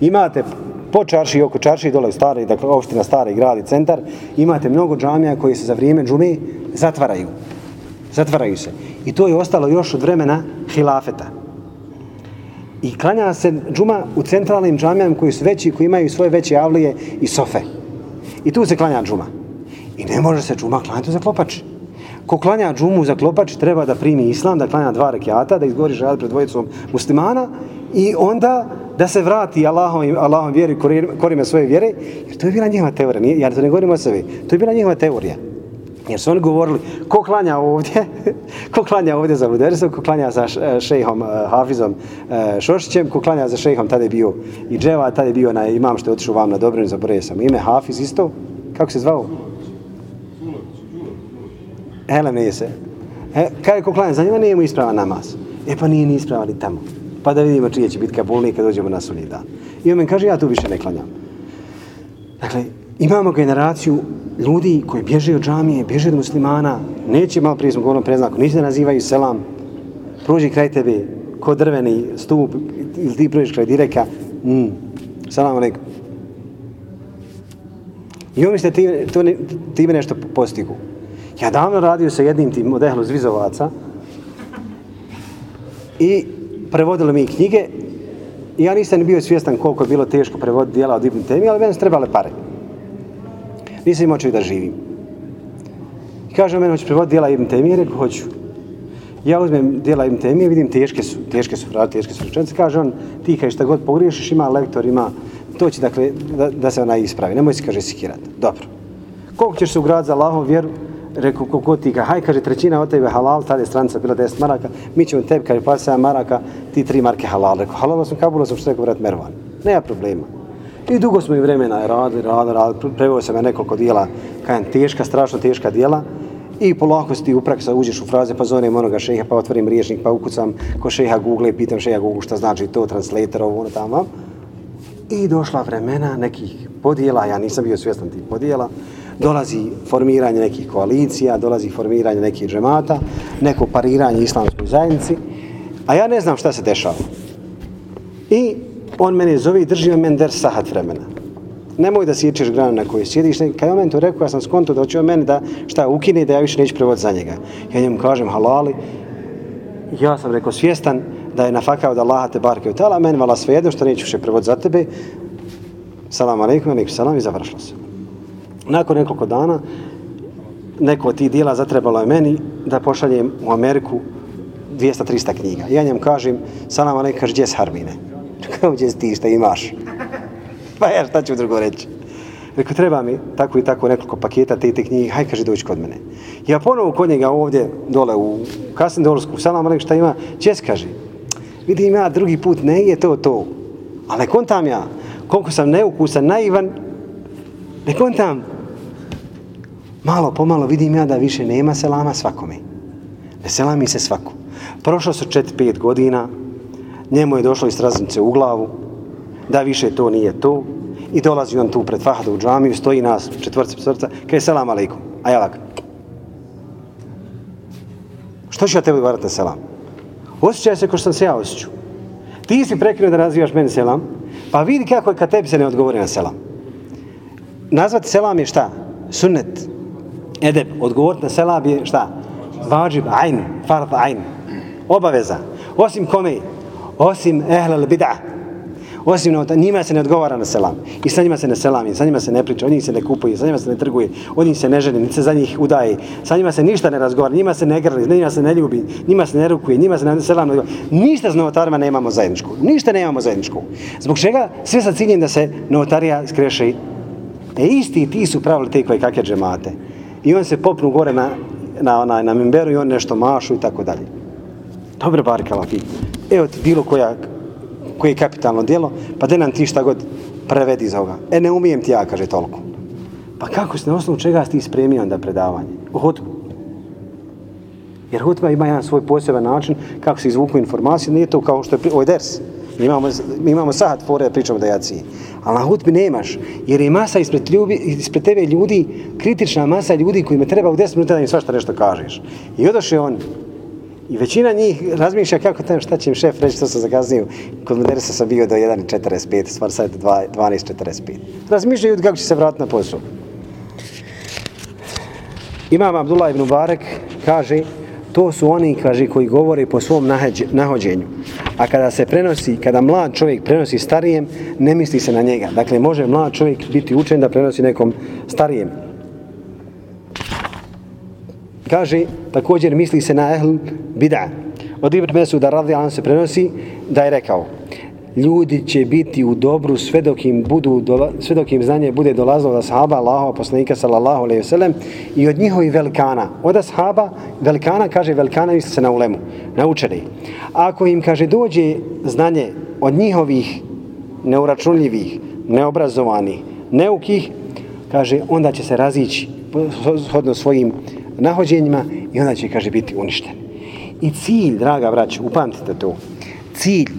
Imate po čarši i oko čarši dole u stari, dakle opština stari grad i centar, imate mnogo džamija koji se za vrijeme džume zatvaraju. Zatvaraju se. I to je ostalo još od vremena hilafeta. I klanja se džuma u centralnim džamijama koji su veći, koji imaju svoje veće avlije i sofe. I tu se klanja džuma. I ne može se džuma klanjati za klopači. Ko klanja džumu za klopač treba da primi islam, da klanja dva rekiata, da izgovori žad pred dvojicom muslimana i onda da se vrati Allahom, Allahom vjeri, korime svoje vjere, jer to je bila njihova teorija, nije, ja to ne govorim o sebi, to je bila njihova teorija. Jer su oni govorili, ko klanja ovdje, ko klanja ovdje za Ludersom, e, e, e, ko klanja za šejhom uh, Hafizom uh, Šošićem, ko klanja za šejhom, tada je bio i Dževa, tada je bio na imam što je otišao vam na Dobrinu, zaboravio sam. Ime Hafiz isto, kako se zvao? Hele, nije se. E, kaj ko klanja, za njima nije mu ispravan namaz. E pa nije ni ispravan ni tamo pa da vidimo čije će biti kabulni kad dođemo na sunni dan. I on kaže, ja tu više ne klanjam. Dakle, imamo generaciju ljudi koji bježe od džamije, bježe od muslimana, neće malo prije smo govorili preznaku, neće da nazivaju selam, prođi kraj tebe, ko drveni stup, ili ti prođeš kraj direka, mm, selam alaikum. I on misle, ti, to ne, ti me nešto postigu. Ja davno radio sa jednim tim modelu zvizovaca i prevodili mi knjige i ja nisam bio svjestan koliko je bilo teško prevoditi dijela od Ibn Temi, ali meni su trebale pare. Nisam imao čovjek da živim. I kaže meni, hoću prevoditi dijela Ibn Temi? Rekao, hoću. Ja uzmem dijela Ibn Temi, vidim teške su, teške su frati, teške su rečenice. Kaže on, ti kaj šta god pogriješiš, ima lektor, ima, to će dakle da, da se ona ispravi. Nemoj se, kaže, sikirati. Dobro. Koliko ćeš se ugrad za Allahom vjeru? Rekao, koliko ti ga, haj, kaže, trećina od tebe halal, tada je stranica bila 10 maraka, mi ćemo tebi, kaže, pa 7 maraka, ti tri marke halal. Rekao, halal sam kabula, sam što rekao, vrat Mervan. Nema problema. I dugo smo i vremena radili, radili, radili, preveo sam ja nekoliko dijela, kajem, teška, strašno teška dijela, I polako si ti u praksa uđeš u fraze, pa zovem onoga šeha, pa otvorim riječnik, pa ukucam ko šeha Google i pitam šeha Google šta znači to, translator, ovo, ono tamo. I došla vremena nekih podijela, ja nisam bio svjestan tih podijela, dolazi formiranje nekih koalicija, dolazi formiranje nekih džemata, neko pariranje islamskoj zajednici, a ja ne znam šta se dešava. I on mene zove i drži me men sahat vremena. Nemoj da sječeš granu na kojoj sjediš. Kad je on meni to rekao, ja sam skonto da hoće on meni da šta ukine da ja više neću prevod za njega. Ja njemu kažem halali. Ja sam rekao svjestan da je nafakao da Allah te barke od tala, meni vala svejedno što neću više prevod za tebe. Salam alaikum, alaikum salam i završilo se. Nakon nekoliko dana, neko od tih dijela zatrebalo je meni da pošaljem u Ameriku 200-300 knjiga. Ja njem kažem, salam alaikum, kaže, gdje s Harmine? Kao, gdje ti šta imaš? pa ja šta ću drugo reći? Rekao, treba mi tako i tako nekoliko paketa te te knjige, haj kaže dođi kod mene. Ja ponovo kod njega ovdje dole u kasnim sa salam alaikum, šta ima? Čes kaže, vidim ja drugi put, ne je to to. Ali kontam ja, koliko sam neukusan, naivan, ne kontam. Malo pomalo vidim ja da više nema selama svakome. Ne selami se svaku. Prošlo su 4-5 godina, njemu je došlo iz raznice u glavu, da više to nije to. I dolazi on tu pred Fahadu u džamiju, stoji nas četvrca srca, kaže selam aleikum, A ja ovak. Što ću ja tebi odgovarati na selam? Osjećaj se ko što sam se ja osjeću. Ti si prekinuo da razvijaš meni selam, pa vidi kako je kad tebi se ne odgovori na selam. Nazvati selam je šta? Sunnet. Edeb. Odgovoriti na selam je šta? Vađib, ajn, farz, ajn. Obaveza. Osim kome? Osim ehlel bid'a osim na njima se ne odgovara na selam. I sa njima se ne selami, sa njima se ne priča, od njih se ne kupuje, sa njima se ne trguje, od njih se ne ženi, niti se za njih udaje. Sa njima se ništa ne razgovara, njima se ne grli, njima se ne ljubi, njima se ne rukuje, njima se ne selam ne Ništa s novotarima nemamo zajedničko. Ništa nemamo zajedničko. Zbog čega? Sve sa ciljem da se novotarija skreše. E isti ti su pravili te koje kakve džemate. I on se popnu gore na, na, na, na mimberu i on nešto mašu i tako dalje. Dobre, barikala Lafi. Evo ti bilo koja koje je kapitalno djelo, pa da nam ti šta god prevedi za ovoga. E, ne umijem ti ja, kaže toliko. Pa kako se na osnovu čega si ti spremio onda predavanje? U hutbu. Jer hutba ima jedan svoj poseban način kako se izvuku informacije, nije to kao što je ovaj ders. Mi imamo, mi imamo sahat fore da pričamo da jaci. Ali na hutbi nemaš, jer je masa ispred, ljubi, ispred tebe ljudi, kritična masa ljudi kojima treba u 10 minuta da im svašta nešto kažeš. I odoše on, I većina njih razmišlja kako tam šta će im šef reći što sam zakaznio. Kod Medersa sam bio do 1.45, stvar sad je 12.45. Razmišljaju kako će se vratiti na posao. Imam Abdullah ibn Barek kaže to su oni kaže koji govore po svom nahođenju. A kada se prenosi, kada mlad čovjek prenosi starijem, ne misli se na njega. Dakle, može mlad čovjek biti učen da prenosi nekom starijem kaže također misli se na ehl bid'a od Ibn Mesuda radi se prenosi da je rekao ljudi će biti u dobru sve dok im, budu, sve dok im znanje bude dolazilo od ashaba Allahova poslanika sallallahu alaihi vselem i od njihovi velikana od ashaba velikana kaže velikana misli se na ulemu na učeni ako im kaže dođe znanje od njihovih neuračunljivih neobrazovanih neukih kaže onda će se razići shodno svojim nahođenjima i onda će, kaže, biti uništen. I cilj, draga braća, upamtite to, cilj,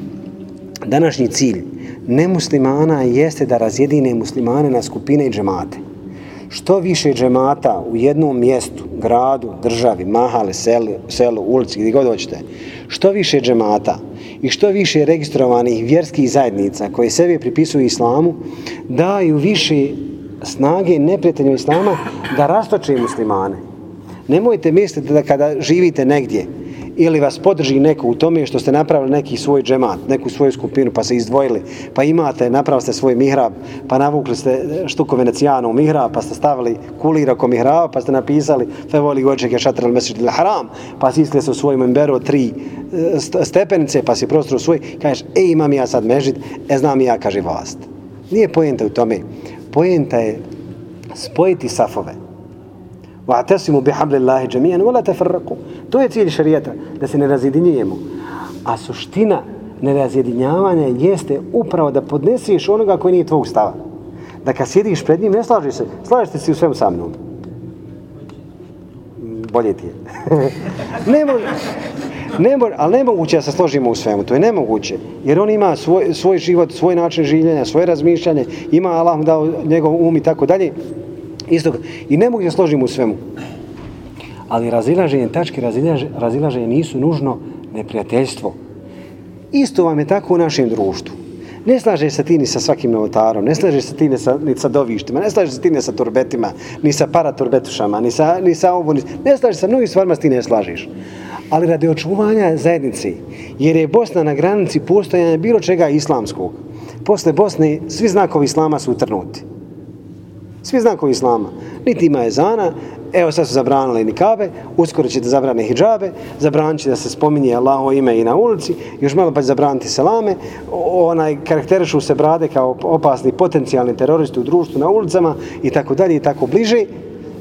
današnji cilj nemuslimana jeste da razjedine muslimane na skupine i džemate. što više džemata u jednom mjestu, gradu, državi, mahale, selu, selu ulici, gdje god hoćete, što više džemata i što više registrovanih vjerskih zajednica koje sebe pripisuju islamu, daju više snage neprijateljima islama da rastoče muslimane. Nemojte misliti da kada živite negdje, ili vas podrži neko u tome što ste napravili neki svoj džemat, neku svoju skupinu, pa se izdvojili, pa imate, napravili ste svoj mihrab, pa navukli ste štuko venecijanu mihrab, pa ste stavili kulir oko mihraba, pa ste napisali fe voli gođek je šatral mesečit ili haram, pa si iskli se u svojom emberu tri eh, stepenice, pa si prostor u svoj, kažeš, e imam ja sad mežit, e znam ja, kaže vlast. Nije pojenta u tome. Pojenta je spojiti safove. Wa'tasimu bihablillahi jami'an wa la tafarraqu. To je cilj šerijata da se ne razjedinjujemo. A suština nerazjedinjavanja jeste upravo da podneseš onoga koji nije tvog stava. Da kad sjediš pred njim, ne slažeš se, slažeš se u svemu sa mnom. Bolje ti je. ne može, ne može, ali nemoguće da se složimo u svemu, to je nemoguće. Jer on ima svoj, svoj život, svoj način življenja, svoje razmišljanje, ima Allah dao njegov um i tako dalje. Isto, I ne mogu da složiti u svemu. Ali razilaženje, tačke razilaženje, razilaženje nisu nužno neprijateljstvo. Isto vam je tako u našem društvu. Ne slažeš se ti ni sa svakim novotarom, ne slažeš se ti ni sa, ni sa dovištima, ne slažeš se ti ni sa turbetima, ni sa paraturbetušama, ni sa, ni sa ovo, ni, ne slažeš se sa mnogim stvarima ti ne slažeš. Ali radi očuvanja zajednici, jer je Bosna na granici postojanja bilo čega islamskog, posle Bosne svi znakovi islama su utrnuti. Svi znakovi islama. Niti ima ezana, evo sad su zabranili nikabe, uskoro ćete zabrane hijabe, zabranit da se spominje Allaho ime i na ulici, još malo pa će zabraniti selame, onaj karakterišu se brade kao opasni potencijalni teroristi u društvu na ulicama i tako dalje i tako bliže.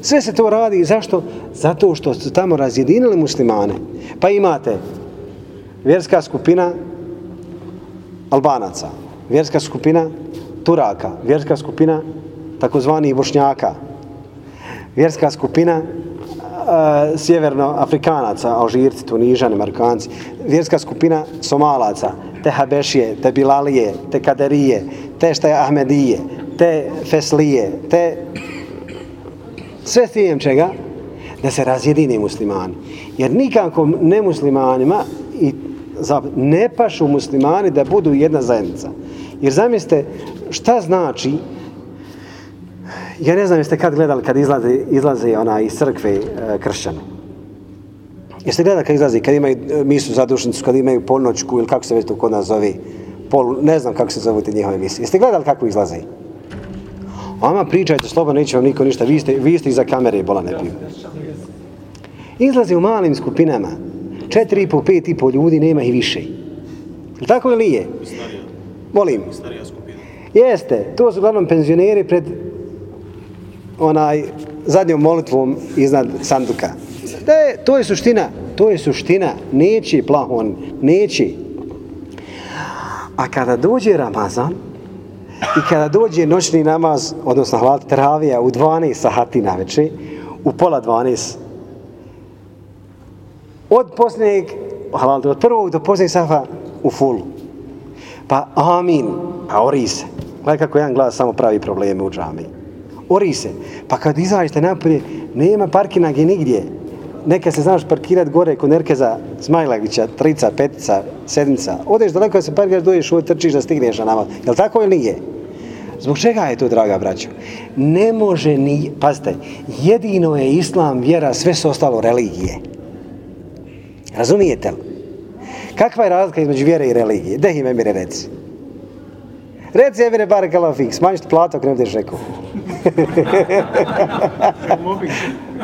Sve se to radi, zašto? Zato što su tamo razjedinili muslimane. Pa imate vjerska skupina Albanaca, vjerska skupina Turaka, vjerska skupina takozvanih bošnjaka, vjerska skupina uh, sjevernoafrikanaca, alžirci, tunižani, markanci, vjerska skupina somalaca, te habešije, te bilalije, te kaderije, te šta je ahmedije, te feslije, te sve s tijem čega, da se razjedini muslimani. Jer nikako nemuslimanima i ne pašu muslimani da budu jedna zajednica. Jer zamislite šta znači Ja ne znam jeste kad gledali kad izlaze, izlaze ona iz crkve e, kršćana. Jeste gledali kad izlaze, kad imaju e, misu zadušnicu, kad imaju polnoćku ili kako se već to kod nas zove, pol, ne znam kako se zovu te njihove misije. Jeste gledali kako izlaze? Vama pričajte slobodno, neće vam niko ništa, vi ste, vi ste iza kamere, bola ne piju. Izlaze u malim skupinama, četiri i po, pet i po ljudi, nema i više. Tako ili nije? Molim. Jeste, to su uglavnom penzioneri pred onaj zadnjom molitvom iznad sanduka. Da je, to je suština, to je suština, neće plahon, neće. A kada dođe Ramazan i kada dođe noćni namaz, odnosno hvala travija u 12 sahati na večer, u pola 12, od posljednjeg, hvala od prvog do posljednjeg safa u fulu. Pa amin, a ori se. Gledaj kako jedan glas samo pravi probleme u džamiji ori se. Pa kad izađete napolje, nema parkinage nigdje. Neka se znaš parkirat gore kod Nerkeza Smajlagića, trica, petica, sedmica. Odeš daleko da se parkiraš, doješ ovo trčiš da stigneš na nama. Je tako ili nije? Zbog čega je to, draga braćo? Ne može ni... Pazite, jedino je islam vjera, sve su ostalo religije. Razumijete li? Kakva je razlika između vjere i religije? Deh ime mi reci. Reci Emire bar kalafik, smanjiti platu ako ne budeš rekao.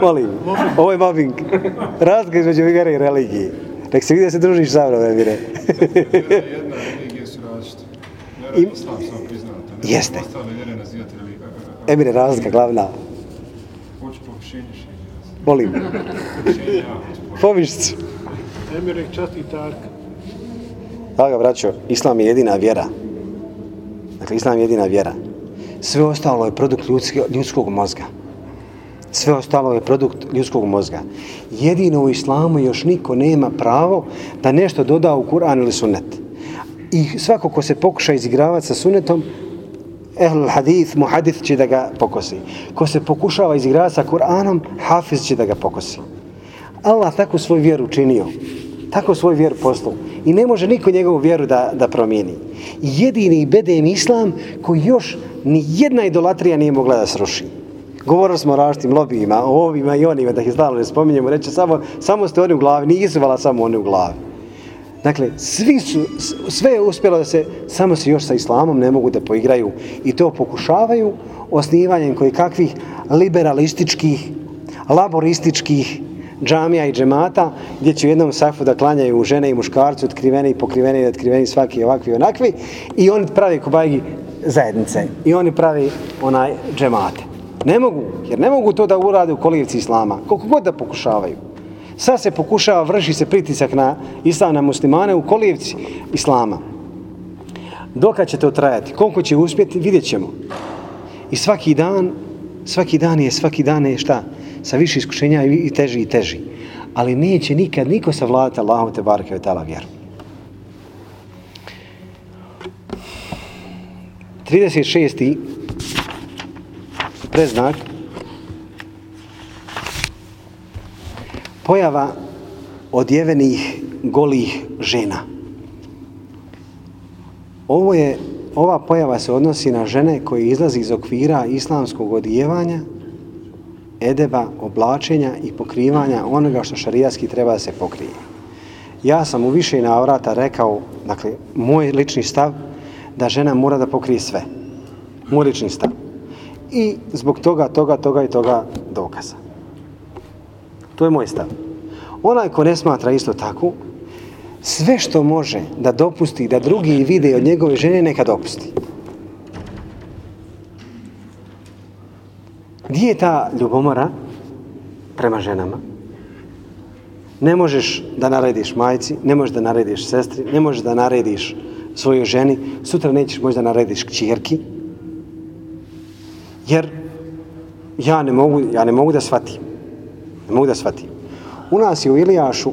Molim, ovo je mobbing. Razlika između vjere i religije. Nek se vidi da se družiš sa mnom, Emire. Jedna religija su različite. Vjera I... islam sam priznata. Jeste. Ostale vjere nazivati religija. Emire, razlika glavna. Hoću pokušenje šeđa. Molim. Pomišću. Emire, časti tarka. Draga braćo, islam je jedina vjera. Dakle, islam je jedina vjera. Sve ostalo je produkt ljudskog, ljudskog mozga. Sve ostalo je produkt ljudskog mozga. Jedino u islamu još niko nema pravo da nešto doda u Kur'an ili sunnet. I svako ko se pokuša izigravati sa sunnetom, ehl hadith, muhadith će da ga pokosi. Ko se pokušava izigravati sa Kur'anom, hafiz će da ga pokosi. Allah tako svoj vjeru činio. Tako svoj vjeru poslu. I ne može niko njegovu vjeru da, da promijeni. Jedini bedem islam koji još ni jedna idolatrija nije mogla da sruši. Govorili smo o različitim lobijima, o ovima i onima, da ih stalno ne spominjemo, reći samo, samo ste oni u glavi, nisu vala samo oni u glavi. Dakle, svi su, sve je uspjelo da se, samo se još sa islamom ne mogu da poigraju i to pokušavaju osnivanjem koji kakvih liberalističkih, laborističkih džamija i džemata, gdje će u jednom safu da klanjaju žene i muškarci, otkriveni i pokriveni i otkriveni svaki ovakvi i onakvi, i oni pravi kobajgi zajednice, i oni pravi onaj džemate. Ne mogu, jer ne mogu to da urade u kolivci islama, koliko god da pokušavaju. Sad se pokušava, vrši se pritisak na islam, na muslimane u kolivci islama. Dokad će to trajati? Koliko će uspjeti? Vidjet ćemo. I svaki dan, svaki dan je, svaki dan je šta? Sa više iskušenja i teži i teži. Ali neće nikad niko savladati Allahom te barke od tala vjeru. 36. preznak pojava odjevenih golih žena. Ovo je, ova pojava se odnosi na žene koje izlazi iz okvira islamskog odjevanja, edeba, oblačenja i pokrivanja onoga što šarijatski treba da se pokrije. Ja sam u više navrata rekao, dakle, moj lični stav, da žena mora da pokrije sve. Moj lični stav. I zbog toga, toga, toga i toga dokaza. To je moj stav. Onaj ko ne smatra isto tako, sve što može da dopusti da drugi vide od njegove žene, neka dopusti. Gdje je ta ljubomora prema ženama? Ne možeš da narediš majci, ne možeš da narediš sestri, ne možeš da narediš svojoj ženi, sutra nećeš možda da narediš kćerki, jer ja ne mogu, ja ne mogu da shvatim. Ne mogu da shvatim. U nas je u Ilijašu,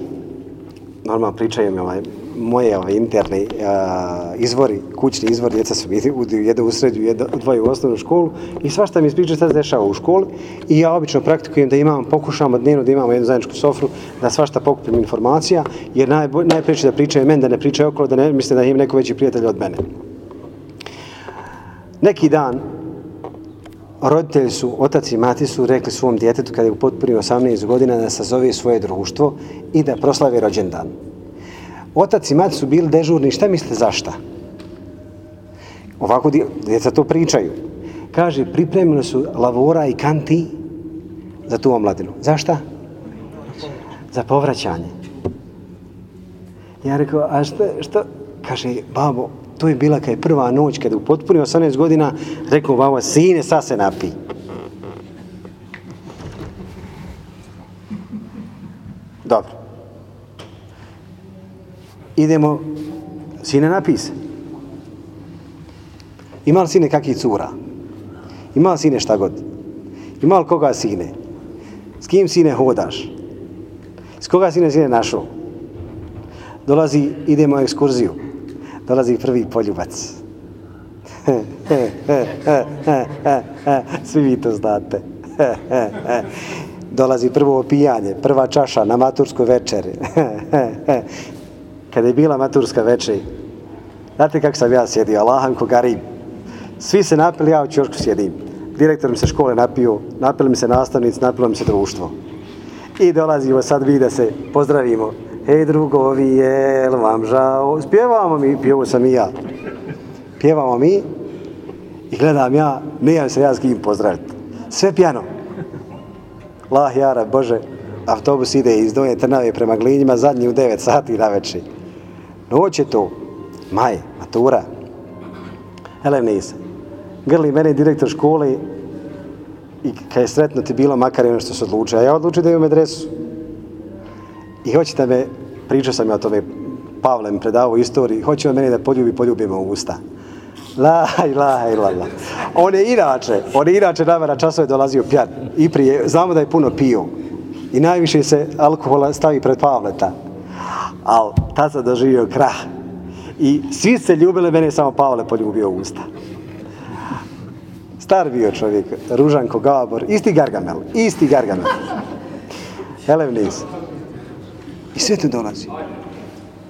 normalno pričaju mi ovaj, moje ove, interne a, izvori, kućni izvori, djeca su bili u srednju, jedno dvoje u osnovnu školu i svašta mi ispriča šta se dešava u školi i ja obično praktikujem da imam, pokušamo dnevno da imamo jednu zajedničku sofru, da svašta pokupim informacija, jer naj, najpreće da pričaju meni, da ne pričaju okolo, da ne misle da im neko veći prijatelj od mene. Neki dan, roditelji su, otac i mati su rekli svom djetetu kada je u potpuni 18 godina da sazove svoje društvo i da proslavi rođendan. Otac i mati su bili dežurni, šta misle zašta? Ovako djeca to pričaju. Kaže, pripremili su lavora i kanti za tu omladinu. Zašta? Za povraćanje. Ja rekao, a što, što? Kaže, babo, to je bila kaj prva noć kada u potpuni 18 godina rekao babo, sine, sa se napi. Dobro. Idemo, sine, napi. Ima li sine kakih cura? Ima li sine šta god? Ima li koga sine? S kim sine hodaš? S koga sine sine našao? Dolazi, idemo u ekskurziju dolazi prvi poljubac. Svi vi to znate. dolazi prvo opijanje, prva čaša na maturskoj večeri. Kada je bila maturska večer, znate kako sam ja sjedio, Allahan ko garim. Svi se napili, ja u čošku sjedim. Direktor mi se škole napio, napili mi se nastavnici, napilo mi se društvo. I dolazimo sad vi da se pozdravimo hej drugovi, jel vam žao? Spjevamo mi, pjevo sam i ja. Pjevamo mi i gledam ja, nijem se ja s kim pozdraviti. Sve pjano. Lah, jara, Bože, autobus ide iz Donje Trnave prema Glinjima, zadnji u 9 sati na večer. Doće to, maj, matura. Ele, nisam. Grli mene direktor škole i kad je sretno ti bilo, makar je ono što se odlučio. A ja odlučio da imam adresu. I hoćete me, pričao sam ja o tome, Pavle mi predavao istoriju, hoće on meni da poljubi, poljubimo u usta. La, la, la, la. On je inače, on je inače nama na časove dolazio pjan. I prije, znamo da je puno pio. I najviše se alkohola stavi pred Pavleta. Al, tad sam doživio krah. I svi se ljubile, mene samo Pavle poljubio u usta. Star bio čovjek, Ružanko Gabor, isti Gargamel, isti Gargamel. Elevnis. I sve te dolazi.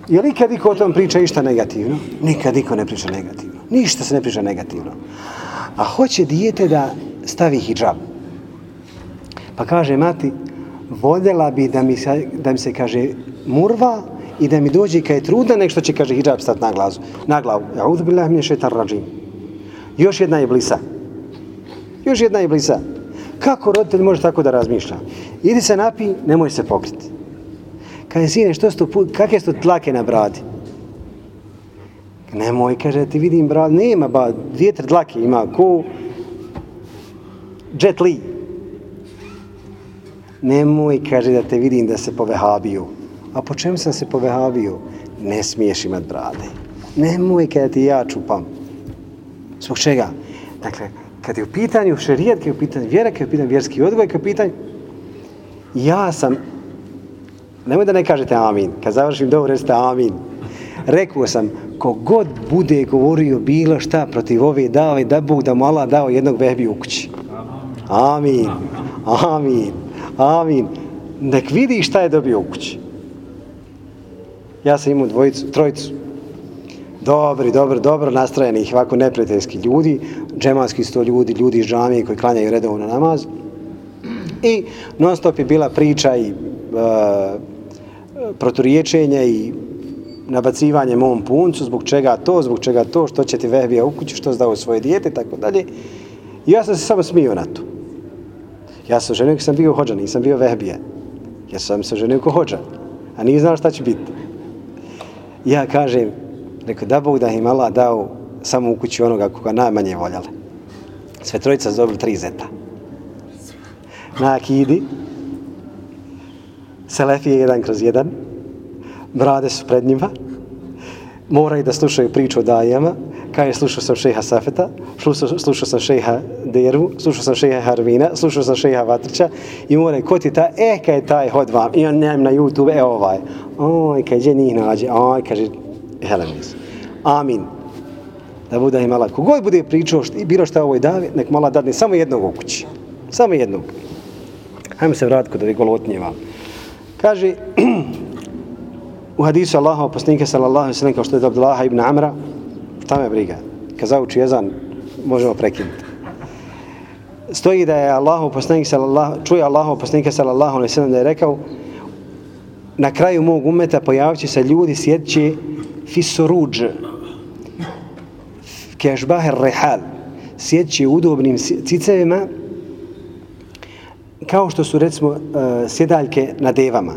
Je li ikad iko o tom priča išta negativno? Nikad niko ne priča negativno. Ništa se ne priča negativno. A hoće dijete da stavi hijab. Pa kaže mati, voljela bi da mi se, da mi se kaže murva i da mi dođe kad je trudna nek što će kaže hijab stat na, glazu, na glavu. Ja uzu bilah mi šetar rađim. Još jedna je blisa. Još jedna je blisa. Kako roditelj može tako da razmišlja? Idi se napi, nemoj se pokriti. Kaže, sine, što sto, kakve su tlake na bradi? Nemoj, kaže, ti vidim brad, nema ba, dvije tri dlake ima, ko Jet Li. Nemoj, kaže, da te vidim da se povehabiju. A po čemu sam se povehavio? Ne smiješ imat brade. Nemoj, kada ti ja čupam. Zbog čega? Dakle, kad je u pitanju šerijat, kad je u pitanju vjera, kad je u pitanju vjerski odgoj, kad je u pitanju... Ja sam... Nemoj da ne kažete amin. Kad završim dobro, recite amin. Rekao sam, kogod bude govorio bilo šta protiv ove dave, da Bog da mu Allah dao jednog bebi u kući. Amin. Amin. Amin. Nek vidi šta je dobio u kući. Ja sam imao dvojicu, trojicu. Dobri, dobro, dobro nastrojenih, ovako neprijateljski ljudi, džemanski sto ljudi, ljudi iz džamije koji klanjaju redovno namaz. I non stop je bila priča i e, proturiječenje i nabacivanje mom puncu, zbog čega to, zbog čega to, što će ti vehbija u kući, što zdao svoje dijete, tako dalje. I ja sam se samo smio na to. Ja sam ženio sam bio hođa, nisam bio vehbija. Ja sam se ženio ko hođa, a nije znao šta će biti. Ja kažem, rekao, da Bog da im Allah dao samo u kući onoga koga najmanje voljale. Sve trojica su dobili tri zeta. Na akidi, Selefije jedan kroz jedan, brade su pred njima, moraju da slušaju priču o dajama, kada je slušao sam šeha Safeta, slušao, slušao sam šeha Dervu, slušao sam šeha Harvina, slušao sam šeha Vatrića i moraju, ko ti ta, e, kaj je taj hod vam, i on nemam na YouTube, e ovaj, oj, kaže, je njih nađe, oj, kaže, Helenis. Amin. Da bude imala, kogod bude pričao što, bilo šta ovoj davi, nek mala dadne samo jednog u kući. Samo jednog. Hajmo se vratiti kod ovih golotnje vam. Kaže, u hadisu Allaha poslanika sallallahu alejhi ve sellem kao što je Abdullah ibn Amra tamo je briga kad zauči jezan možemo prekinuti stoji da je Allahu poslanik sallallahu čuje Allahu poslanika sallallahu alejhi ve sellem da je rekao na kraju mog umeta pojavit se ljudi sjedći fi kešbaher rehal, rihal udobnim cicevima kao što su recimo e, sjedaljke na devama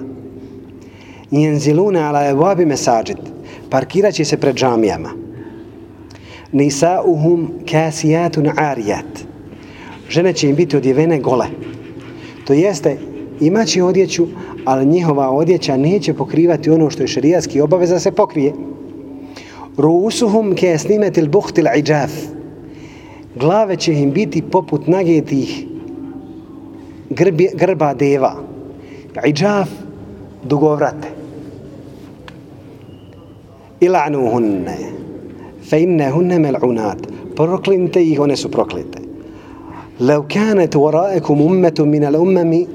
jenziluna ala evabi mesađit, parkirat će se pred džamijama. Nisauhum kasijatun arijat. Žene će im biti odjevene gole. To jeste, imaće odjeću, ali njihova odjeća neće pokrivati ono što je šarijatski obaveza se pokrije. Rusuhum ke snimetil buhtil iđaf. Glave će im biti poput nagetih grbi, grba deva. Iđaf, dugovrate. Ilanu hunne. Fe inne hunne. Proklinite ih, one su proklite. Lev kanet u oraekum ummetu minel ummemi,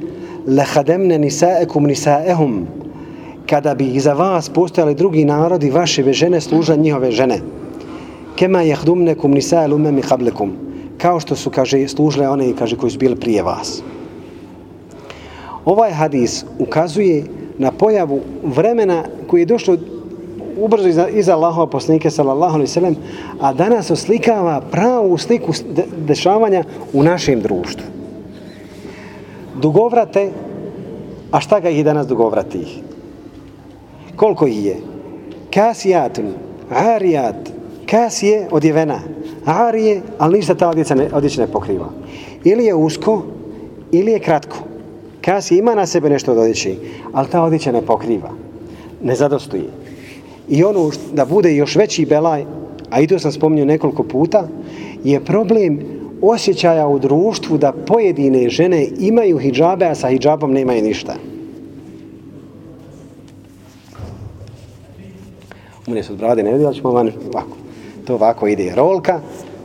لخدمنا نساءكم نساءهم kada bi iza vas postojali drugi narodi, vaše žene služa njihove žene. Kema jahdumnekum nisa lumemi qablekum. Kao što su, kaže, služile one, kaže, koji su bili prije vas. Ovaj hadis ukazuje na pojavu vremena koji je došlo ubrzo iza, iza Allahova poslanike sallallahu alaihi sallam, a danas oslikava pravu sliku dešavanja u našem društvu. Dugovrate, a šta ga ih danas dugovrati ih? Koliko ih je? Kasijatun, arijat, kasije odjevena, arije, ali ništa ta odjeća ne, odjeća ne pokriva. Ili je usko, ili je kratko. Kasije ima na sebe nešto od odjeće, ali ta odjeća ne pokriva. Ne zadostuje. I ono da bude još veći belaj, a i to sam spominio nekoliko puta, je problem osjećaja u društvu da pojedine žene imaju hijabe, a sa hijabom nemaju ništa. Umne se od brade ne vidi, ali ćemo van ovako. To ovako ide rolka,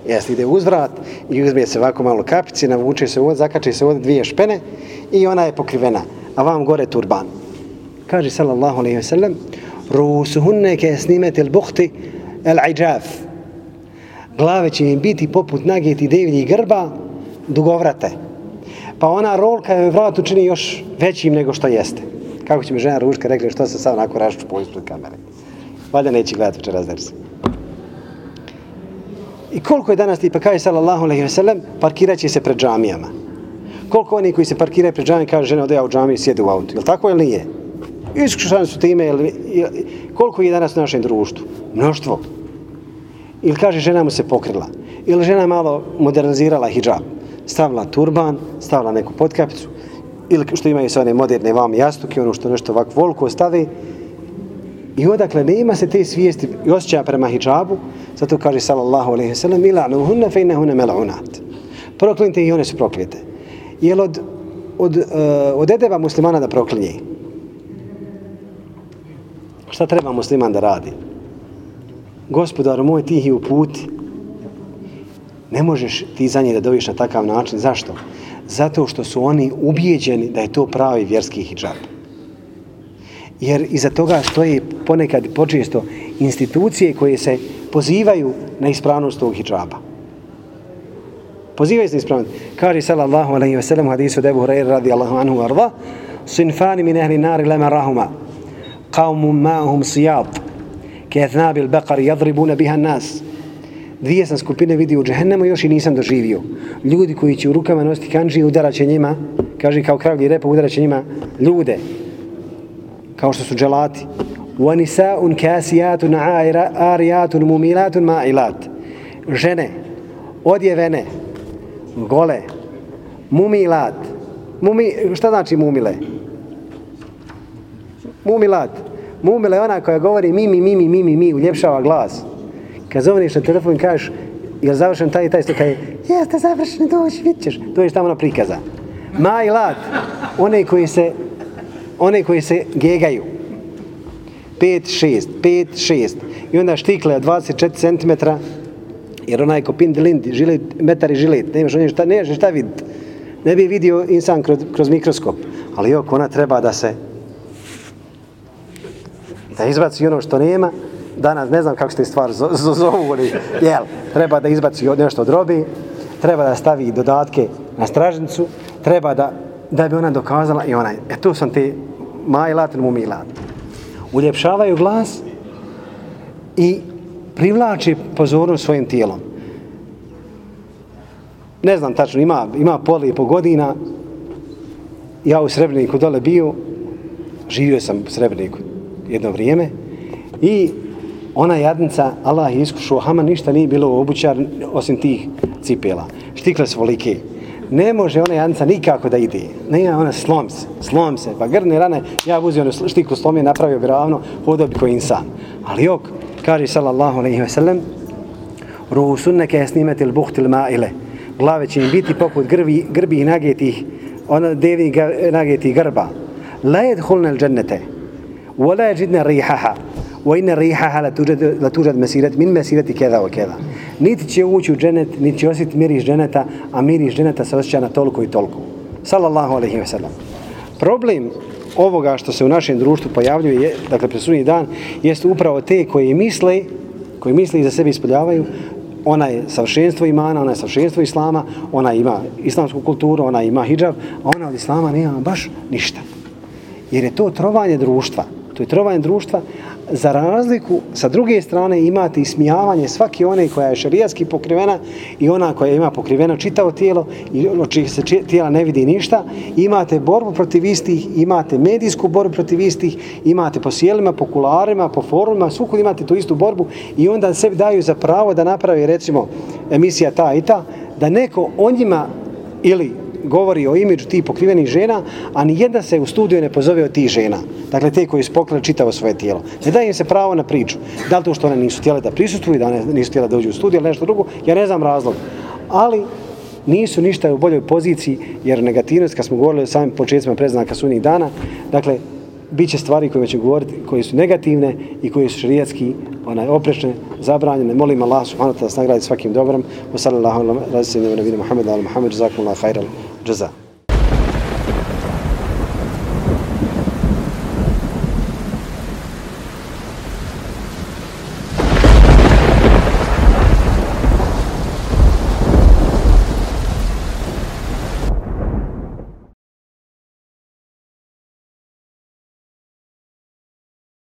Jeste, ide uzvrat i uzme se ovako malo kapici, navuče se ovdje, zakače se ovdje dvije špene i ona je pokrivena, a vam gore turban. Kaže sallallahu alaihi wa sallam, rusuhunne ke snimete il buhti el ajđaf. Glave će im biti poput nageti devljih grba, dugovrate. Pa ona rolka je vrat učini još većim nego što jeste. Kako će mi žena ruška rekli što se sad onako rašću po ispred kamere. Valjda neće gledati večeras dersi. I koliko je danas tipa kaže sallallahu alejhi ve sellem parkirat će se pred džamijama. Koliko oni koji se parkiraju pred džamijom kaže žena ode ja u džamiju sjedi u auto. Jel tako ili nije? Iskušani su time, jel, jel, koliko je danas u našem društvu? Mnoštvo. Ili kaže žena mu se pokrila. Ili žena malo modernizirala hijab. Stavila turban, stavila neku potkapicu. Ili što imaju sve one moderne vam jastuke, ono što nešto ovako volko stavi. I odakle nema se te svijesti i osjećaja prema hijabu, zato kaže sallallahu alaihi wa sallam, ila'nu hunne fe innehune mel'unat. Proklinite i one su proklijete. Jel od, od, uh, od edeba muslimana da proklinje? Šta treba musliman da radi? Gospodar moj, ti ih u puti. Ne možeš ti za njih da doviš na takav način. Zašto? Zato što su oni ubijeđeni da je to pravi vjerski hijab. Jer iza toga stoji ponekad počesto institucije koje se pozivaju na ispravnost tog hijaba. Pozivaju se na ispravnost. Kaže sallallahu alaihi wa sallam u hadisu debu Hureyre radijallahu anhu arda sinfani min ehli nari lema rahuma qavmum ma'hum sijad ke ethnabi il beqari jadribuna biha nas dvije sam skupine vidio u džehennemu još i nisam doživio ljudi koji će u rukama nositi kanđi i udarat će njima kaže kao kravlji repa udarat će njima ljude kao što su dželati وَنِسَاءٌ كَاسِيَاتٌ آرِيَاتٌ مُمِيلَاتٌ مَائِلَاتٌ žene odjevene gole mumilat Mumi, šta znači mumile? Mumilat. Mumila je ona koja govori mimi, mimi, mimi, mi, uljepšava glas. Kad zoveniš na telefon i kažeš, je završen taj i taj sto, jeste završen, doći, vidit ćeš. To je tamo na prikaza. Mailat, one koji se, one koji se gegaju. 5, 6, 5, 6. I onda štikle 24 cm, jer onaj ko pindilindi, žilet, metar i žilet, nemaš onje šta, ne šta vidjeti. Ne bi vidio insan kroz, kroz mikroskop. Ali jok, ona treba da se da izbaci ono što nema, danas ne znam kako ste stvar zovu, ali jel, treba da izbaci nešto od robe, treba da stavi dodatke na stražnicu, treba da, da bi ona dokazala i onaj, e tu sam ti majlat mu milat. Uljepšavaju glas i privlači pozornost svojim tijelom. Ne znam tačno, ima, ima pola i po godina, ja u Srebreniku dole bio, živio sam u Srebreniku jedno vrijeme i ona jadnica, Allah je iskušao, hama ništa nije bilo u obućar osim tih cipela. Štikle su volike. Ne može ona jadnica nikako da ide. Ne, ona slom se, slom se. Pa grne rane, ja uzio onu štiklu slom je napravio bi ravno, hodao bi koji insan. Ali ok, kaže sallallahu alaihi ve sellem, ruhu sunneke snimeti l-buhti l-ma'ile. Glave će im biti poput grbi, grbi i nagetih, ona devi nagetih grba. La jedhulne l-đennete. ولا يجدن ريحها وإن ريحها لا توجد لا توجد مسيرة من مسيرة كذا وكذا niti će ući u dženet, niti će osjetiti miris dženeta, a miris dženeta se osjeća na toliko i toliko. Sallallahu alaihi wa sallam. Problem ovoga što se u našem društvu pojavljuje, je, dakle presudnji dan, jeste upravo te koji misle, koji misle i za sebe ispoljavaju, ona je savršenstvo imana, ona je savršenstvo islama, ona ima islamsku kulturu, ona ima hijab, a ona od islama nema baš ništa. Jer je to trovanje društva to je trovanje društva, za razliku sa druge strane imate ismijavanje svake one koja je šarijatski pokrivena i ona koja ima pokriveno čitavo tijelo i od čih se tijela ne vidi ništa, imate borbu protiv istih, imate medijsku borbu protiv istih, imate po sjelima, po kularima, po forumima, svukud imate tu istu borbu i onda sebi daju za pravo da napravi recimo emisija ta i ta, da neko o njima ili govori o imidžu tih pokrivenih žena, a ni jedna se u studiju ne pozove od tih žena. Dakle, te koji pokrile čitavo svoje tijelo. Ne daje im se pravo na priču. Da li to što one nisu htjele da prisustuju, da ne, nisu htjele da uđu u studiju ili nešto drugo, ja ne znam razlog. Ali nisu ništa u boljoj poziciji, jer negativnost, kad smo govorili o samim početcima preznaka sunnih dana, dakle, bit će stvari koje će govoriti, koje su negativne i koje su šarijatski onaj, oprečne, zabranjene. Molim Allah subhanahu wa ta'ala da nas nagradi svakim dobrom. Wa sallallahu alaihi wa sallam, Muhammed, al Muhammed, zakum Allah, khairal, جزاء